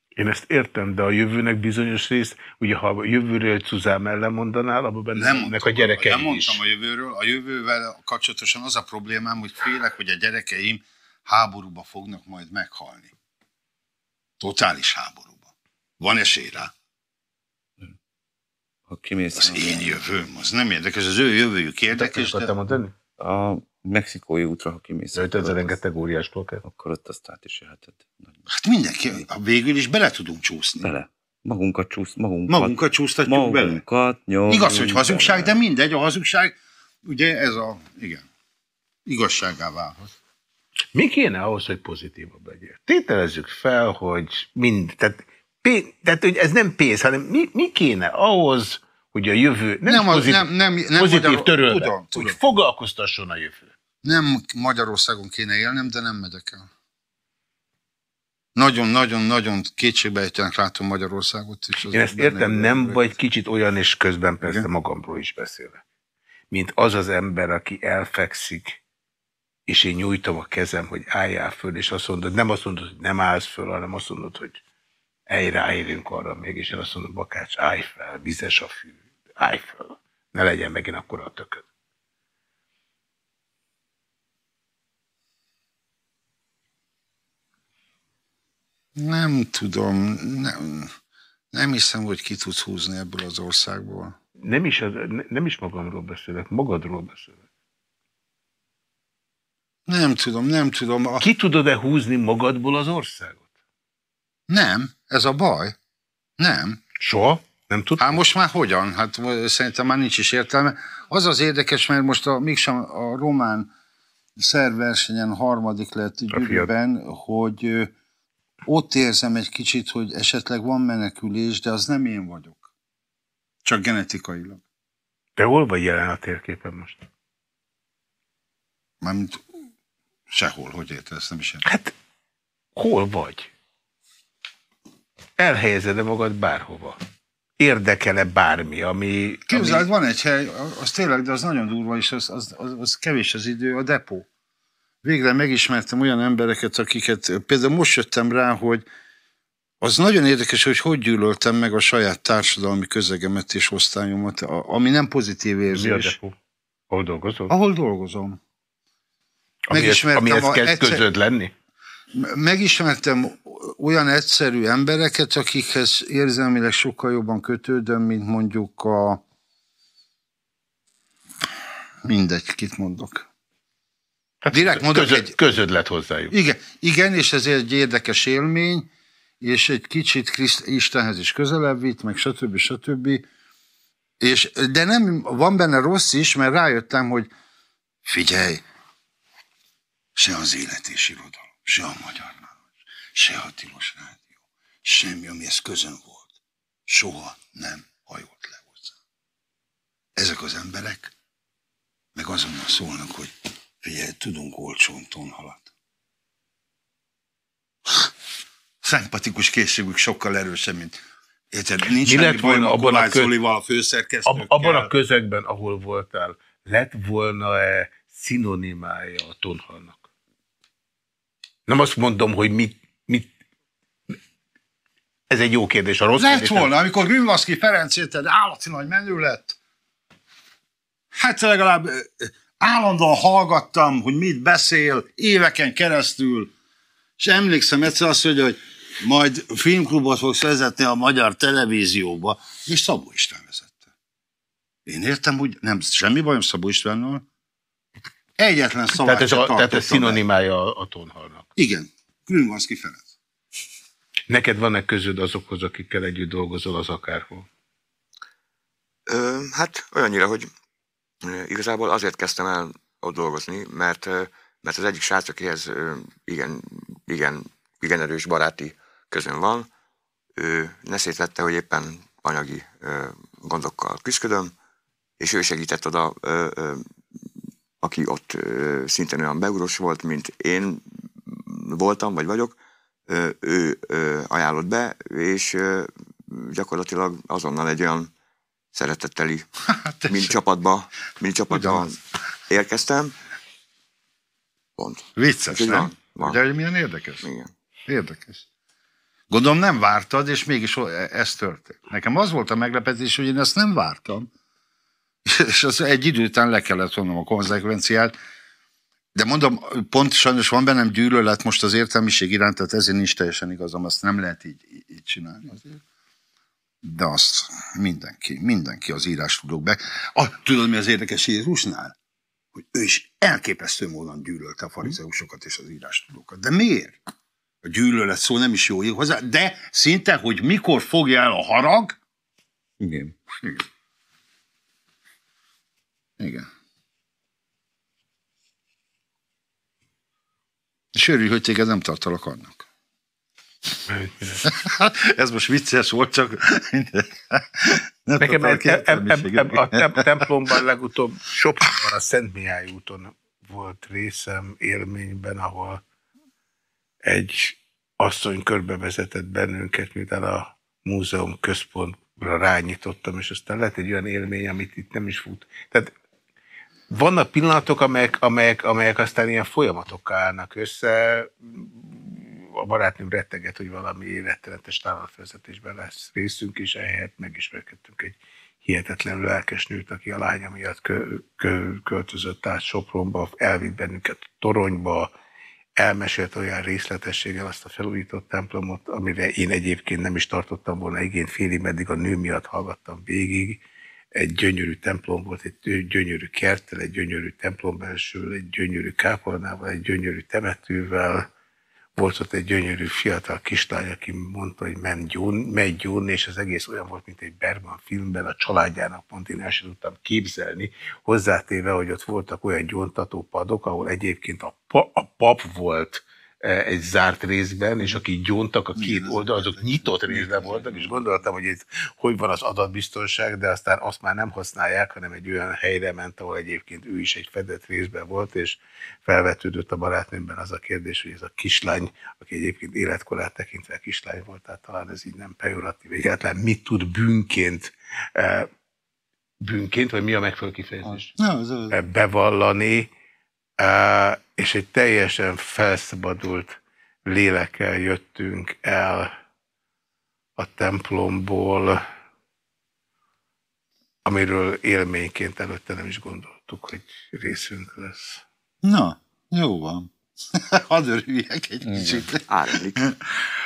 Speaker 1: Én ezt értem, de a jövőnek bizonyos rész, ugye ha a jövőről Cuzám ellen mondanál, abban benne
Speaker 3: Nem mondtam,
Speaker 1: a gyerekei
Speaker 3: nem
Speaker 1: is.
Speaker 3: mondtam a jövőről. A jövővel kapcsolatosan az a problémám, hogy félek, hogy a gyerekeim háborúba fognak majd meghalni. Totális háborúba. Van esély rá.
Speaker 2: Ha kimész
Speaker 3: Az én jövőm, az nem érdekes, az ő jövőjük érdekes, de
Speaker 1: mondani?
Speaker 2: a mexikói útra, ha kimész.
Speaker 1: De
Speaker 2: akkor
Speaker 1: ezen
Speaker 2: ott-
Speaker 1: kategóriás blokkát.
Speaker 2: Akkor ott azt át is jöheted.
Speaker 3: hát mindenki, ha végül is bele tudunk csúszni.
Speaker 2: Bele. Magunkat csúsz, magunkat.
Speaker 3: Magunkat csúsztatjuk bele.
Speaker 2: magunkat nyomjunk
Speaker 3: Igaz, hogy hazugság,
Speaker 2: bele.
Speaker 3: de mindegy, a hazugság, ugye ez a, igen, igazságá válhat.
Speaker 1: Mi kéne ahhoz, hogy pozitívabb legyél? Tételezzük fel, hogy mind, tehát, pé, tehát hogy ez nem pénz, hanem mi, mi kéne ahhoz, hogy a jövő nem,
Speaker 3: Nem, az-
Speaker 1: pozitív,
Speaker 3: nem- nem- nem
Speaker 1: pozitív törölve,
Speaker 3: tudom, tudom.
Speaker 1: hogy foglalkoztasson a jövő.
Speaker 3: Nem Magyarországon kéne élnem, de nem megyek el. Nagyon-nagyon-nagyon kétségbejtőnek látom Magyarországot. És az
Speaker 1: Én ezt értem, nem vagy kicsit olyan, és közben persze Igen. magamról is beszélek, mint az az ember, aki elfekszik, és én nyújtom a kezem, hogy álljál föl, és azt mondod, nem azt mondod, hogy nem állsz föl, hanem azt mondod, hogy állj ráérünk arra még, és én azt mondom, Bakács, állj fel, vizes a fű, állj fel, ne legyen megint akkor a tököd.
Speaker 3: Nem tudom, nem, nem hiszem, hogy ki tudsz húzni ebből az országból.
Speaker 1: Nem is, az, ne- nem is magamról beszélek, magadról beszélek.
Speaker 3: Nem tudom, nem tudom. A...
Speaker 1: Ki tudod-e húzni magadból az országot?
Speaker 3: Nem, ez a baj. Nem.
Speaker 1: Soha? Nem tudod?
Speaker 3: Hát most már hogyan? Hát szerintem már nincs is értelme. Az az érdekes, mert most a, mégsem a román szerversenyen harmadik lett gyűrűben, hogy ott érzem egy kicsit, hogy esetleg van menekülés, de az nem én vagyok. Csak genetikailag.
Speaker 1: Te hol vagy jelen a térképen most?
Speaker 3: Mármint sehol, hogy érted, ezt nem is értem.
Speaker 1: Hát, hol vagy? Elhelyezed-e magad bárhova? Érdekele bármi, ami...
Speaker 3: Képzeld,
Speaker 1: ami...
Speaker 3: van egy hely, az tényleg, de az nagyon durva, és az, az, az, az kevés az idő, a depó. Végre megismertem olyan embereket, akiket például most jöttem rá, hogy az nagyon érdekes, hogy hogy gyűlöltem meg a saját társadalmi közegemet és osztályomat, ami nem pozitív
Speaker 1: Mi a
Speaker 3: érzés.
Speaker 1: depó? Hol dolgozol?
Speaker 3: Ahol dolgozom.
Speaker 1: Amihez,
Speaker 3: megismertem
Speaker 1: amihez
Speaker 3: a
Speaker 1: kezd
Speaker 3: egyszer-
Speaker 1: közöd lenni?
Speaker 3: Megismertem olyan egyszerű embereket, akikhez érzelmileg sokkal jobban kötődöm, mint mondjuk a... Mindegy, kit mondok. Direkt mondok
Speaker 1: közöd,
Speaker 3: egy-
Speaker 1: közöd lett hozzájuk.
Speaker 3: Igen, igen, és ez egy érdekes élmény, és egy kicsit Kriszt, Istenhez is közelebb vitt, meg stb. stb. És, de nem, van benne rossz is, mert rájöttem, hogy figyelj, se az élet és irodalom, se a magyar nálas, se a tilos rádió, semmi, ami ez közön volt, soha nem hajolt le hozzá. Ezek az emberek meg azonnal szólnak, hogy figyelj, tudunk olcsón tonhalat. Szempatikus készségük sokkal erősebb, mint Érted, nincs
Speaker 1: Mi lett volna abban a
Speaker 3: Kovács
Speaker 1: kö-
Speaker 3: Zolival, a főszerkesztőkkel.
Speaker 1: abban a közegben, ahol voltál, lett volna-e szinonimája a tonhalnak? Nem azt mondom, hogy mit, mit ez egy jó kérdés. A rossz
Speaker 3: Lett
Speaker 1: kérdés
Speaker 3: volna, amikor Grünvaszki Ferenc érted, állati nagy menő lett. Hát legalább állandóan hallgattam, hogy mit beszél éveken keresztül, és emlékszem egyszer azt, hogy, hogy majd filmklubot fogsz vezetni a magyar televízióba, és Szabó István vezette. Én értem, hogy nem, semmi bajom Szabó Istvánnal. Egyetlen szavát
Speaker 1: Tehát ez, a, tehát ez szinonimája a tonhalnak.
Speaker 3: Igen. Grünwanski Ferenc.
Speaker 1: Neked van-e közöd azokhoz, akikkel együtt dolgozol az akárhol?
Speaker 4: Ö, hát olyannyira, hogy igazából azért kezdtem el ott dolgozni, mert, mert az egyik srác, akihez igen, igen, igen erős baráti közön van, ő neszét vette, hogy éppen anyagi gondokkal küzdködöm, és ő segített oda, aki ott szintén olyan beugros volt, mint én voltam, vagy vagyok, ő ajánlott be, és gyakorlatilag azonnal egy olyan szeretetteli mind csapatba, mind csapatba
Speaker 3: Ugyanaz.
Speaker 4: érkeztem. Pont.
Speaker 3: Vicces,
Speaker 4: Úgyhogy
Speaker 3: nem?
Speaker 4: van, van.
Speaker 3: Hogy milyen érdekes?
Speaker 4: Igen.
Speaker 3: Érdekes. Gondolom nem vártad, és mégis o- ez történt. Nekem az volt a meglepetés, hogy én ezt nem vártam. És az egy idő után le kellett vonnom a konzekvenciát. De mondom, pont sajnos van bennem gyűlölet most az értelmiség iránt, tehát ezért nincs teljesen igazam, azt nem lehet így, így- csinálni azért. De azt mindenki, mindenki az írás tudok be. Ah, tudod, mi az érdekes Jézusnál? Hogy ő is elképesztő módon gyűlölte a farizeusokat és az írástudókat. De miért? A gyűlölet szó nem is jó hozzá, de szinte, hogy mikor fogja el a harag,
Speaker 2: Igen.
Speaker 3: igen. Igen. És örülj, hogy téged nem tartalak annak. Ez most vicces volt, csak nem
Speaker 1: Nekem em, em, em, a tem, templomban legutóbb Sopronban a Szent Mihály úton volt részem élményben, ahol egy asszony körbevezetett bennünket, miután a múzeum központra rányítottam, és aztán lett egy olyan élmény, amit itt nem is fut. Tehát vannak pillanatok, amelyek, amelyek, amelyek aztán ilyen folyamatok állnak össze. A barátnőm retteget, hogy valami rettenetes tálatvezetésben lesz részünk, és ehelyett megismerkedtünk egy hihetetlenül lelkes nőt, aki a lánya miatt kö, kö, költözött át Sopronba, elvitt bennünket Toronyba, elmesélt olyan részletességgel azt a felújított templomot, amire én egyébként nem is tartottam volna igényt félig, meddig a nő miatt hallgattam végig. Egy gyönyörű templom volt, egy gyönyörű kerttel, egy gyönyörű templombelső, egy gyönyörű kápolnával, egy gyönyörű temetővel. Volt ott egy gyönyörű fiatal kislány, aki mondta, hogy menj gyún, megy gyún, és az egész olyan volt, mint egy Bergman filmben, a családjának pont én el sem tudtam képzelni, hozzátéve, hogy ott voltak olyan gyóntató padok, ahol egyébként a, pa, a pap volt egy zárt részben, és akik gyóntak a két oldal, azok nyitott részben voltak, és gondoltam, hogy ez hogy van az adatbiztonság, de aztán azt már nem használják, hanem egy olyan helyre ment, ahol egyébként ő is egy fedett részben volt, és felvetődött a barátnőmben az a kérdés, hogy ez a kislány, aki egyébként életkorát tekintve kislány volt, tehát talán ez így nem pejoratív, egyáltalán mit tud bűnként, eh, bűnként, vagy mi a megfelelő kifejezés?
Speaker 3: Az,
Speaker 1: eh, bevallani, eh, és egy teljesen felszabadult lélekkel jöttünk el a templomból, amiről élményként előtte nem is gondoltuk, hogy részünk lesz.
Speaker 3: Na, jó van. Hadd örüljek egy kicsit.
Speaker 4: Áramlik.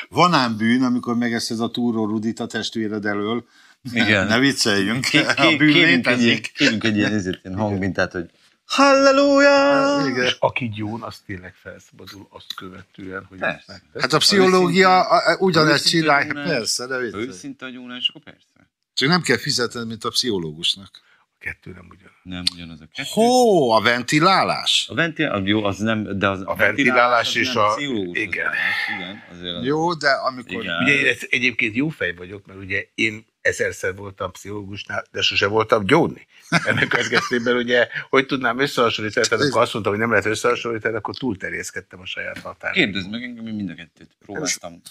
Speaker 3: Van ám bűn, amikor megeszed a túró Rudit a testvéred elől.
Speaker 2: Igen.
Speaker 3: Ne vicceljünk.
Speaker 2: Kérünk egy, ilyen- kérünk egy ilyen, ilyen hangmintát, hogy Halleluja!
Speaker 3: Igen.
Speaker 1: És aki gyón, az tényleg felszabadul azt követően, hogy
Speaker 2: Persze.
Speaker 1: megtesz.
Speaker 3: Hát a pszichológia a- a- ugyanezt csinálja. Persze, de viccelj.
Speaker 2: Őszinte a gyónás, akkor persze.
Speaker 3: Csak nem kell fizetned, mint a pszichológusnak.
Speaker 1: A kettő nem ugyan.
Speaker 2: Nem ugyanaz a kettő.
Speaker 3: Hó, a ventilálás.
Speaker 2: A ventilálás, jó, az nem, de az,
Speaker 1: A ventilálás
Speaker 2: az
Speaker 1: és a-
Speaker 2: pszichológus
Speaker 1: igen.
Speaker 2: hozzáállás, igen. Azért az,
Speaker 3: Jó, de amikor...
Speaker 2: Igen.
Speaker 1: Ugye én egyébként jó fej vagyok, mert ugye én ezerszer voltam pszichológusnál, de sose voltam gyónni. Ennek következtében ugye, hogy tudnám összehasonlítani, tehát akkor azt mondtam, hogy nem lehet összehasonlítani, akkor túlterjeszkedtem a saját határon.
Speaker 2: Kérdezd meg engem, mind a kettőt próbáltam.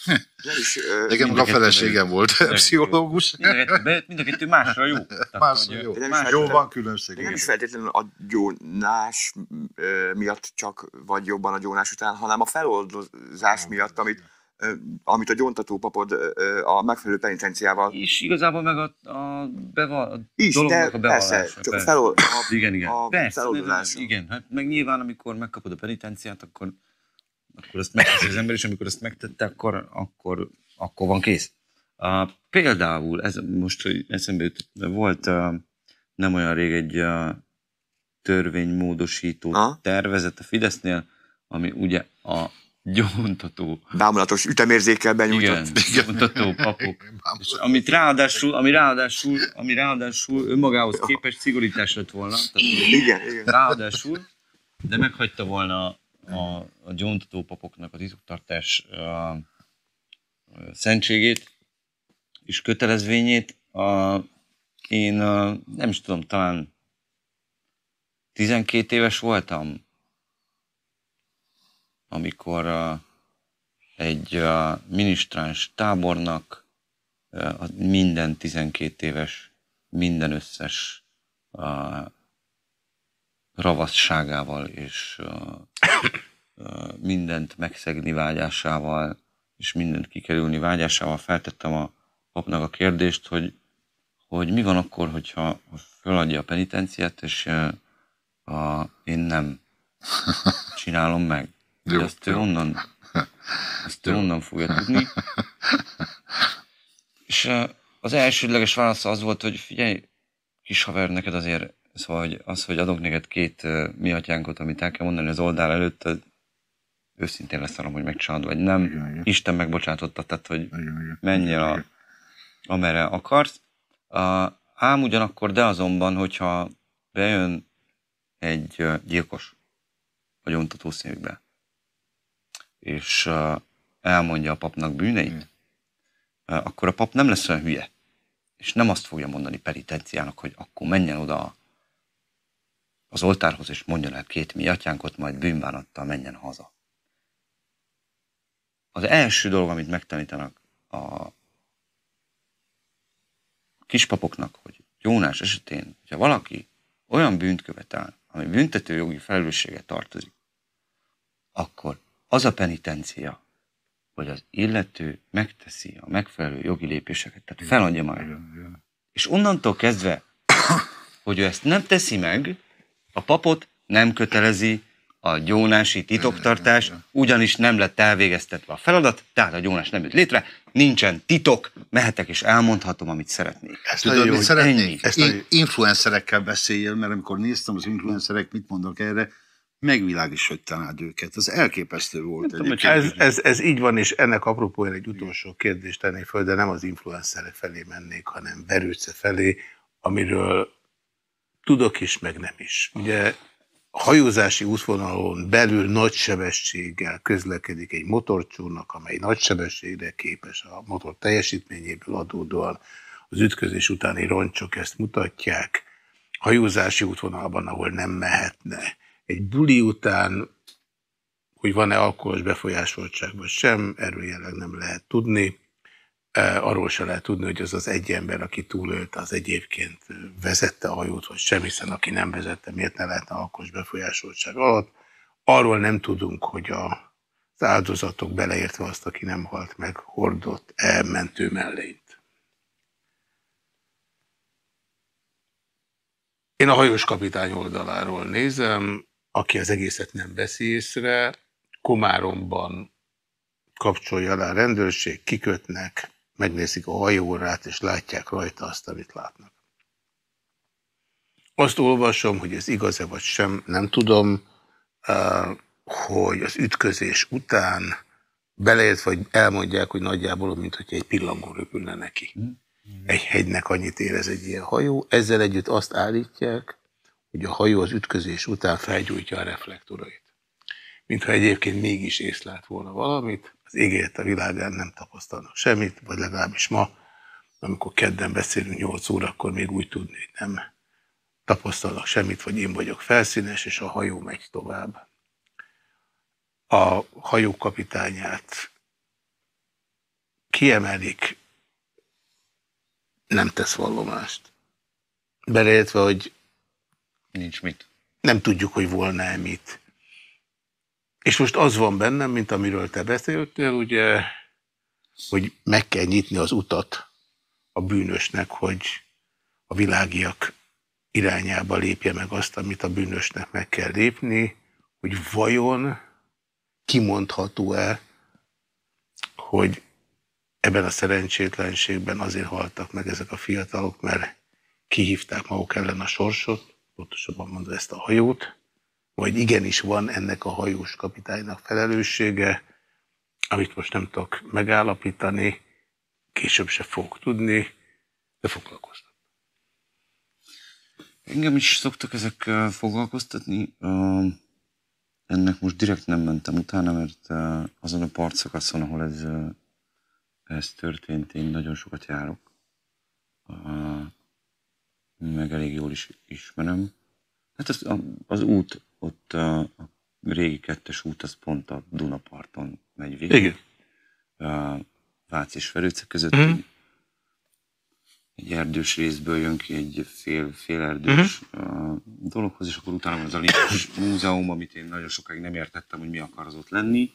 Speaker 3: Nekem
Speaker 2: a
Speaker 3: feleségem volt pszichológus.
Speaker 2: Mind a kettő, bejött, mind a kettő másra jó.
Speaker 3: Másra jó.
Speaker 4: nem is
Speaker 2: másra-
Speaker 3: Jó, van különbség.
Speaker 4: nem is feltétlenül a gyónás miatt csak vagy jobban a gyónás után, hanem a feloldozás miatt, amit, amit a gyóntató papod a megfelelő penitenciával
Speaker 2: És igazából meg a, a, beval, a
Speaker 4: is, de
Speaker 2: dolognak a
Speaker 4: persze,
Speaker 2: bevallása.
Speaker 4: csak
Speaker 2: persze.
Speaker 4: felol, a,
Speaker 2: Igen, igen.
Speaker 4: a
Speaker 2: Persze, igen. Hát meg nyilván, amikor megkapod a penitenciát, akkor, akkor azt megteszi az ember, és amikor azt megtette, akkor, akkor, akkor van kész. Uh, például, ez most, hogy eszembe jutott, volt uh, nem olyan rég egy a törvénymódosító
Speaker 4: Aha.
Speaker 2: tervezet a Fidesznél, ami ugye a gyóntató,
Speaker 4: Bámulatos ütemérzékkel benyújtott.
Speaker 2: igen, gyóntató papok, és amit ráadásul, ami ráadásul, ami ráadásul önmagához képest szigorítás lett volna, tehát
Speaker 4: Igen, igen.
Speaker 2: ráadásul, de meghagyta volna a, a gyóntató papoknak a titoktartás a, szentségét és kötelezvényét. A, én a, nem is tudom, talán 12 éves voltam, amikor egy minisztráns tábornak minden 12 éves, minden összes ravaszságával és mindent megszegni vágyásával és mindent kikerülni vágyásával feltettem a papnak a kérdést, hogy, hogy mi van akkor, hogyha föladja a penitenciát, és a, én nem csinálom meg.
Speaker 3: Jó,
Speaker 2: Jó, ezt ő onnan, ezt ő onnan fogja tudni. És az elsődleges válasz az volt, hogy figyelj, kis haver, neked azért, szóval hogy az, hogy adok neked két ö, mi atyánkot, amit el kell mondani az oldal előtt, az őszintén leszarom, hogy megcsinálod, vagy nem.
Speaker 3: Igen, igen.
Speaker 2: Isten megbocsátotta, tehát, hogy
Speaker 3: Igen, igen.
Speaker 2: menjél a, amerre akarsz. A, ám ugyanakkor, de azonban, hogyha bejön egy gyilkos a gyóntató szívbe, és elmondja a papnak bűneit, ö, akkor a pap nem lesz olyan hülye, és nem azt fogja mondani penitenciának, hogy akkor menjen oda az oltárhoz, és mondjon el két mi atyánkot, majd bűnbánattal menjen haza. Az első dolog, amit megtanítanak a kispapoknak, hogy Jónás esetén, hogyha valaki olyan bűnt követel, ami büntető jogi felelősséget tartozik, akkor az a penitencia, hogy az illető megteszi a megfelelő jogi lépéseket, tehát feladja magát.
Speaker 3: Igen, igen.
Speaker 2: És onnantól kezdve, hogy ő ezt nem teszi meg, a papot nem kötelezi a gyónási titoktartás, ugyanis nem lett elvégeztetve a feladat, tehát a gyónás nem jött létre, nincsen titok, mehetek és elmondhatom, amit szeretnék.
Speaker 3: Ezt
Speaker 1: Tudod,
Speaker 3: mit szeretnék?
Speaker 2: ennyi.
Speaker 3: Ezt In- influencerekkel beszéljél, mert amikor néztem az influencerek, mit mondok erre, megvilágosítanád őket. Az elképesztő volt
Speaker 2: tudom.
Speaker 1: Ez, ez, ez így van, és ennek apropóján egy utolsó kérdést tennék föl, de nem az influencerek felé mennék, hanem Berőce felé, amiről tudok is, meg nem is. Ugye hajózási útvonalon belül nagy sebességgel közlekedik egy motorcsónak, amely nagy sebességre képes a motor teljesítményéből adódóan. Az ütközés utáni roncsok ezt mutatják. Hajózási útvonalban, ahol nem mehetne. Egy buli után hogy van-e alkoholos befolyásoltság vagy sem, erről jelenleg nem lehet tudni. Arról se lehet tudni, hogy az az egy ember, aki túlélte, az egyébként vezette a hajót, vagy sem, hiszen aki nem vezette, miért ne lehetne alkoholos befolyásoltság alatt. Arról nem tudunk, hogy a, az áldozatok beleértve azt, aki nem halt meg, hordott -e mentő mellényt. Én a hajós kapitány oldaláról nézem, aki az egészet nem veszi észre, Komáromban kapcsolja le a rendőrség, kikötnek, megnézik a hajóórát, és látják rajta azt, amit látnak. Azt olvasom, hogy ez igaz-e vagy sem, nem tudom, eh, hogy az ütközés után beleértve, hogy elmondják, hogy nagyjából, mint hogy egy pillangó röpülne neki. Egy hegynek annyit érez egy ilyen hajó. Ezzel együtt azt állítják, hogy a hajó az ütközés után felgyújtja a reflektorait. Mintha egyébként mégis észlelt volna valamit, az égért a világán nem tapasztalnak semmit, vagy legalábbis ma, amikor kedden beszélünk 8 órakor, még úgy tudni, hogy nem tapasztalnak semmit, vagy én vagyok felszínes, és a hajó megy tovább. A hajó kapitányát kiemelik, nem tesz vallomást. Beleértve, hogy
Speaker 2: Nincs mit.
Speaker 1: nem tudjuk, hogy volna-e mit. És most az van bennem, mint amiről te beszéltél, ugye, hogy meg kell nyitni az utat a bűnösnek, hogy a világiak irányába lépje meg azt, amit a bűnösnek meg kell lépni, hogy vajon kimondható-e, hogy ebben a szerencsétlenségben azért haltak meg ezek a fiatalok, mert kihívták maguk ellen a sorsot, pontosabban mondva ezt a hajót, vagy igenis van ennek a hajós kapitánynak felelőssége, amit most nem tudok megállapítani, később se fogok tudni, de foglalkoztat.
Speaker 2: Engem is szoktak ezek foglalkoztatni. Ennek most direkt nem mentem utána, mert azon a partszakaszon, ahol ez, ez történt, én nagyon sokat járok. Meg elég jól is ismerem. Hát az, az út, ott a, a régi kettes út, az pont a Dunaparton megy végig.
Speaker 1: Igen.
Speaker 2: Vác és Ferőce között. Mm. Egy erdős részből jön ki egy fél, fél erdős mm-hmm. dologhoz, és akkor utána van az a Lincses múzeum, amit én nagyon sokáig nem értettem, hogy mi akar az ott lenni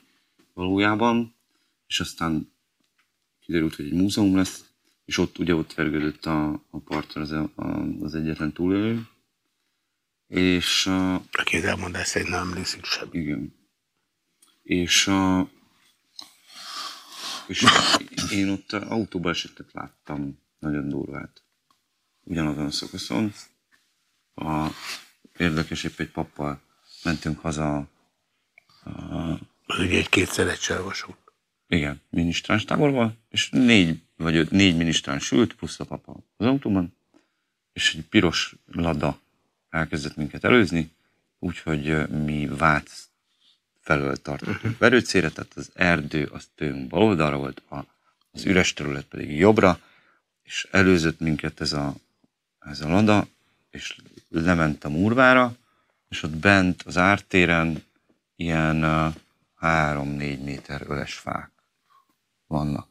Speaker 2: valójában, és aztán kiderült, hogy egy múzeum lesz, és ott ugye ott vergődött a, a parton az, a, az egyetlen túlélő, és... Uh,
Speaker 1: Aki elmondás szerint nem emlékszik sem.
Speaker 2: Igen. És, uh, és én ott autóba esetet láttam nagyon durvát. Ugyanazon a szakaszon. A, érdekes, épp egy pappal mentünk haza.
Speaker 1: A, az ugye egy kétszer vasút.
Speaker 2: Igen, minisztráns táborban, és négy vagy öt, négy minisztráns ült, plusz a papa az autóban, és egy piros lada elkezdett minket előzni, úgyhogy mi Vác felől tartottunk verőcére, tehát az erdő az tőlünk bal oldalra volt, a, az üres terület pedig jobbra, és előzött minket ez a, ez a lada, és lement a murvára, és ott bent az ártéren ilyen uh, három-négy méter öles fák vannak.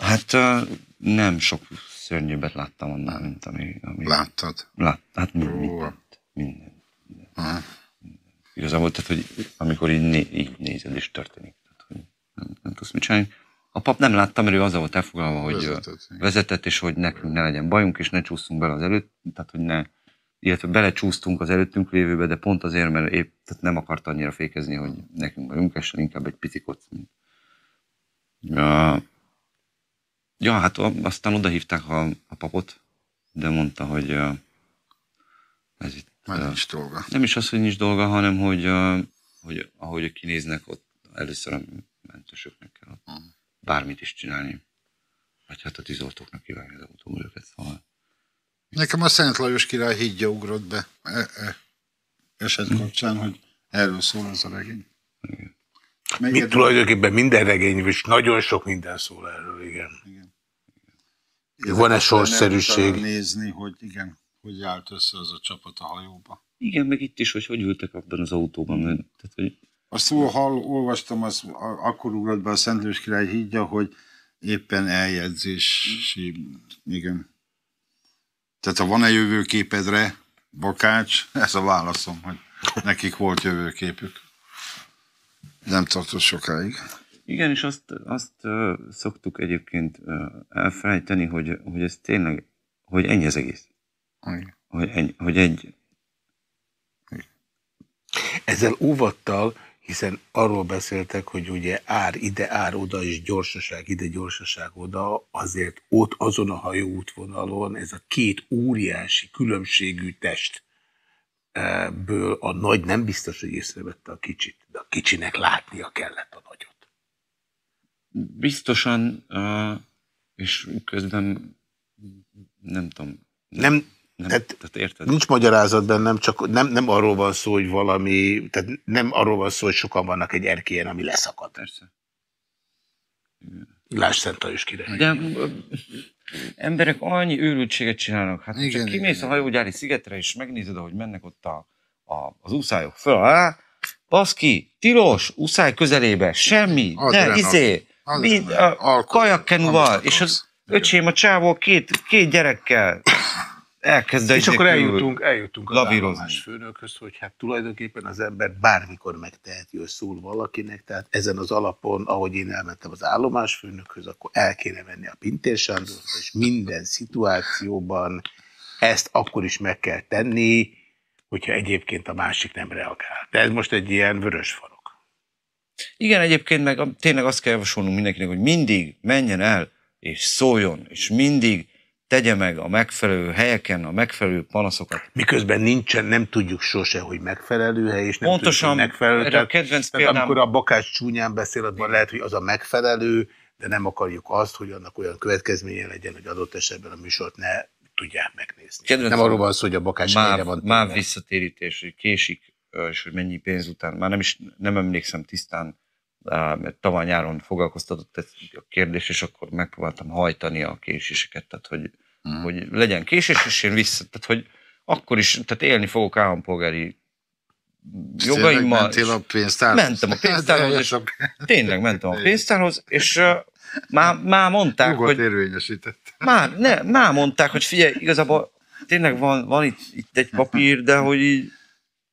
Speaker 2: Hát nem sok szörnyűbbet láttam annál, mint ami... ami
Speaker 3: Láttad?
Speaker 2: Lát, hát mind, mindent. Minden. minden. Igazából, tehát, hogy amikor így, né, így nézed, és történik. Tehát, hogy nem, nem tudsz mit csinálni. A pap nem látta, mert ő azzal volt elfoglalva, hogy vezetett, vezetett, és hogy nekünk ne legyen bajunk, és ne csúszunk bele az előtt, tehát hogy ne, illetve belecsúsztunk az előttünk lévőbe, de pont azért, mert épp tehát nem akart annyira fékezni, hogy nekünk bajunk essen, inkább egy picit Ja, ja, hát aztán oda hívták a, a papot, de mondta, hogy ez itt...
Speaker 3: Már nincs dolga.
Speaker 2: Nem is az, hogy nincs dolga, hanem hogy, hogy ahogy kinéznek ott, először a mentősöknek kell ott. Uh-huh bármit is csinálni. Vagy hát a tűzoltóknak kivágni az autóból őket, szóval.
Speaker 3: Nekem a Szent Lajos király hídja ugrott be e, e, eset hm. kapcsán, hogy erről szól ez a regény.
Speaker 1: Igen. Mi, tulajdonképpen minden regény, és nagyon sok minden szól erről, igen. igen. Van-e sorszerűség?
Speaker 3: nézni, hogy igen, hogy állt össze az a csapat a hajóba.
Speaker 2: Igen, meg itt is, hogy hogy ültek abban az autóban. Tehát, hogy
Speaker 3: azt hall, olvastam, az, akkor ugrott be a Szentlős király hídja, hogy éppen eljegyzési, igen. Tehát ha van-e jövőképedre, Bakács, ez a válaszom, hogy nekik volt jövőképük. Nem tartott sokáig.
Speaker 2: Igen, és azt, azt szoktuk egyébként elfelejteni, hogy, hogy ez tényleg, hogy ennyi az egész. Igen. Hogy, ennyi, hogy egy...
Speaker 1: Ezzel óvattal hiszen arról beszéltek, hogy ugye ár ide, ár oda, és gyorsaság ide, gyorsaság oda, azért ott azon a hajóútvonalon ez a két óriási különbségű test ből a nagy nem biztos, hogy észrevette a kicsit, de a kicsinek látnia kellett a nagyot.
Speaker 2: Biztosan, és közben nem tudom.
Speaker 1: Nem, nem, tehát, tehát érted? Nincs magyarázat bennem, csak nem, nem arról van szó, hogy valami, tehát nem arról van szó, hogy sokan vannak egy erkélyen, ami leszakad.
Speaker 2: Persze.
Speaker 1: Láss Szent Lajos király.
Speaker 2: De emberek annyi őrültséget csinálnak. Hát igen, csak kimész igen. a hajógyári szigetre, és megnézed, ahogy mennek ott a, a, az úszályok föl alá, baszki, tilos, úszály közelébe, semmi, ne, izé, mind, a kajakkenuval, és az öcsém a csávó két, két gyerekkel, elkezd
Speaker 1: És akkor eljutunk, eljutunk az állomás főnökhöz, hogy hát tulajdonképpen az ember bármikor megteheti, hogy szól valakinek, tehát ezen az alapon, ahogy én elmentem az állomás főnökhöz, akkor el kéne menni a Pintér Sándorhoz, és minden szituációban ezt akkor is meg kell tenni, hogyha egyébként a másik nem reagál. De ez most egy ilyen vörös farok.
Speaker 2: Igen, egyébként meg tényleg azt kell javasolnunk mindenkinek, hogy mindig menjen el, és szóljon, és mindig tegye meg a megfelelő helyeken a megfelelő panaszokat.
Speaker 1: Miközben nincsen, nem tudjuk sose, hogy megfelelő hely, és nem
Speaker 2: Pontosan,
Speaker 1: tudjuk, hogy megfelelő.
Speaker 2: erre a kedvenc
Speaker 1: tehát
Speaker 2: példám-
Speaker 1: amikor a bakás csúnyán beszél, abban lehet, hogy az a megfelelő, de nem akarjuk azt, hogy annak olyan következménye legyen, hogy adott esetben a műsort ne tudják megnézni.
Speaker 2: Kedvenc-
Speaker 1: nem arról van szó, hogy a bakás
Speaker 2: Már,
Speaker 1: van. téve.
Speaker 2: visszatérítés, hogy késik, és hogy mennyi pénz után. Már nem is nem emlékszem tisztán, mert tavaly nyáron foglalkoztatott ez a kérdés, és akkor megpróbáltam hajtani a késéseket, tehát hogy,
Speaker 3: Mhm.
Speaker 2: hogy legyen késés, és én vissza, tehát hogy akkor is, tehát élni fogok állampolgári jogaimmal.
Speaker 3: Mentél a pénztárhoz?
Speaker 2: Mentem a pénztárhoz, és tényleg mentem a pénztárhoz, és már, már mondták,
Speaker 3: Jogot
Speaker 2: hogy
Speaker 3: érvényesített.
Speaker 2: már, ne, már mondták, hogy figyelj, igazából tényleg van, van itt, itt egy papír, de hogy így,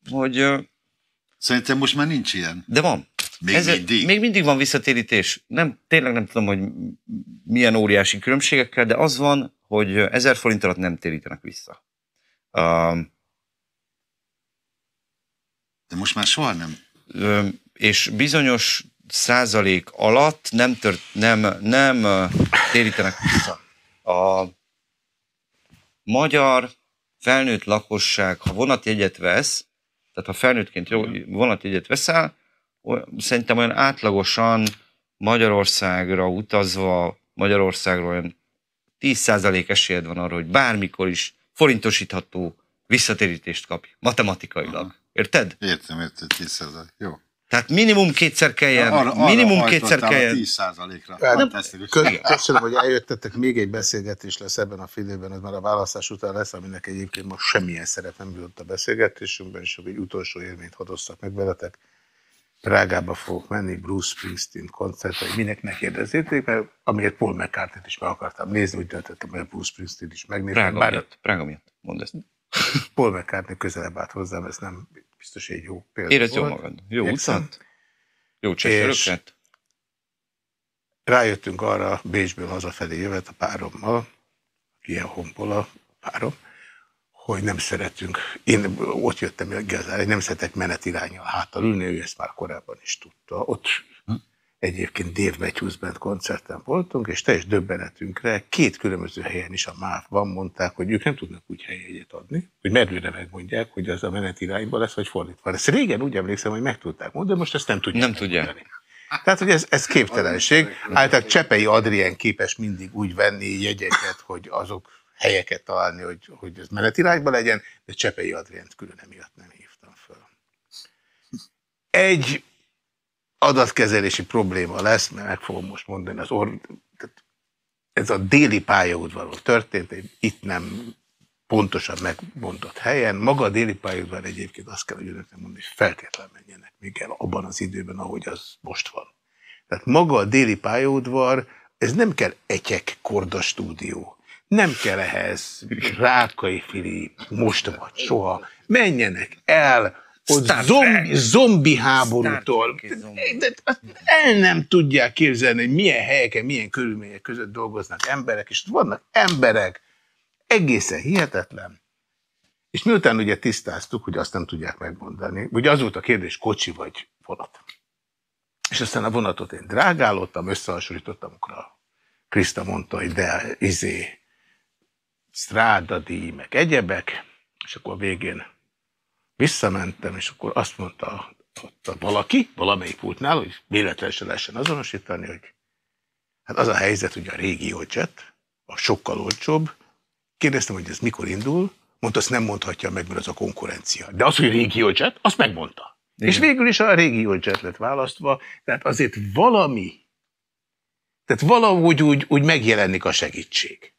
Speaker 2: hogy,
Speaker 3: Szerintem most már nincs ilyen.
Speaker 2: de van.
Speaker 3: Még mindig?
Speaker 2: Még mindig van visszatérítés. Nem, tényleg nem tudom, hogy milyen óriási különbségekkel, de az van, hogy 1000 forint alatt nem térítenek vissza. Um,
Speaker 3: De most már soha nem.
Speaker 2: És bizonyos százalék alatt nem, tört, nem, nem térítenek vissza. A magyar felnőtt lakosság, ha vonatjegyet vesz, tehát ha felnőttként jó, vonatjegyet veszel, szerintem olyan átlagosan Magyarországra utazva, Magyarországról olyan 10% esélyed van arra, hogy bármikor is forintosítható visszatérítést kapj, matematikailag. Érted?
Speaker 3: Értem, értem, 10 Jó.
Speaker 2: Tehát minimum kétszer kelljen,
Speaker 3: Arra- arra
Speaker 2: minimum kétszer kelljen.
Speaker 3: 10 százalékra.
Speaker 1: Hát,
Speaker 3: Fantasztikus.
Speaker 1: Kö- Köszönöm, hogy eljöttetek. Még egy beszélgetés lesz ebben a fél évben, ez már a választás után lesz, aminek egyébként most semmilyen szerep nem jutott a beszélgetésünkben, és egy utolsó élményt hoztak meg veletek. Prágába fogok menni, Bruce Springsteen koncertre, hogy minek ne kérdezzétek, mert amiért Paul mccartney is meg akartam nézni, úgy döntöttem, hogy Bruce Springsteen is megnézem.
Speaker 2: Prága
Speaker 1: Bár
Speaker 2: miatt, Prága miatt, mondd ezt.
Speaker 1: Paul McCartney közelebb állt hozzám, ez nem biztos egy jó példa
Speaker 2: Érezd jól magad. Jó
Speaker 1: Igyekszem.
Speaker 2: utat, jó csesöröket.
Speaker 1: rájöttünk arra Bécsből hazafelé jövet a párommal, ilyen honpol a párom, hogy nem szeretünk, én ott jöttem igazán, nem szeretek menetirányjal háttal ülni, ő ezt már korábban is tudta. Ott egyébként Dave Matthews Band koncerten voltunk, és teljes döbbenetünkre két különböző helyen is a MÁV-ban mondták, hogy ők nem tudnak úgy helyjegyet adni, hogy merőre megmondják, hogy az a menetirányban lesz, vagy fordítva. Ezt régen úgy emlékszem, hogy meg tudták mondani, most ezt nem tudják.
Speaker 2: Nem tudják.
Speaker 1: megmondani. Tehát, hogy ez, ez képtelenség. Általában Csepei Adrien képes mindig úgy venni jegyeket, hogy azok helyeket találni, hogy, hogy ez menetirányba legyen, de Csepei Adrient külön emiatt nem hívtam föl. Egy adatkezelési probléma lesz, mert meg fogom most mondani, az or... ez a déli pályaudvaron történt, itt nem pontosan megmondott helyen. Maga a déli pályaudvar egyébként azt kell, hogy önöknek mondani, hogy feltétlenül menjenek még el abban az időben, ahogy az most van. Tehát maga a déli pályaudvar, ez nem kell egyek korda stúdió. Nem kell ehhez Rákai Filip, most vagy soha. Menjenek el, ott zombi, zombi háborútól.
Speaker 2: Zombi.
Speaker 1: De el nem tudják képzelni, hogy milyen helyeken, milyen körülmények között dolgoznak emberek, és vannak emberek, egészen hihetetlen. És miután ugye tisztáztuk, hogy azt nem tudják megmondani, ugye az volt a kérdés, kocsi vagy vonat. És aztán a vonatot én drágálottam, összehasonlítottam, amikor a Krista mondta, hogy de izé, strádadíj, meg egyebek, és akkor a végén visszamentem, és akkor azt mondta ott a valaki, valamelyik pultnál, hogy véletlenül se lehessen azonosítani, hogy hát az a helyzet, hogy a régi jet, a sokkal olcsóbb, kérdeztem, hogy ez mikor indul, mondta, azt nem mondhatja meg, mert az a konkurencia. De az, hogy régi jet, azt megmondta.
Speaker 2: Igen.
Speaker 1: És végül is a régi jet lett választva, tehát azért valami, tehát valahogy úgy, úgy megjelenik a segítség.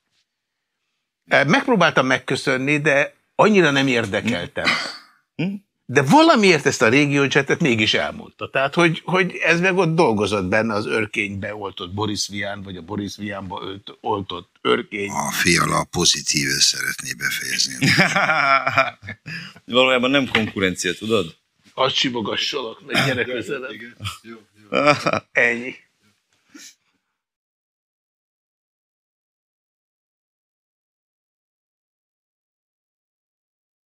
Speaker 1: Megpróbáltam megköszönni, de annyira nem érdekeltem.
Speaker 2: Hm?
Speaker 1: De valamiért ezt a régiócsetet mégis elmondta. Tehát, hogy, hogy ez meg ott dolgozott benne az örkénybe oltott Boris Vian, vagy a Boris Vianba oltott örkény.
Speaker 3: A fiala pozitíve szeretné befejezni.
Speaker 2: Valójában nem konkurencia, tudod?
Speaker 1: Azt simogassalak, meg gyere közelebb. Ennyi.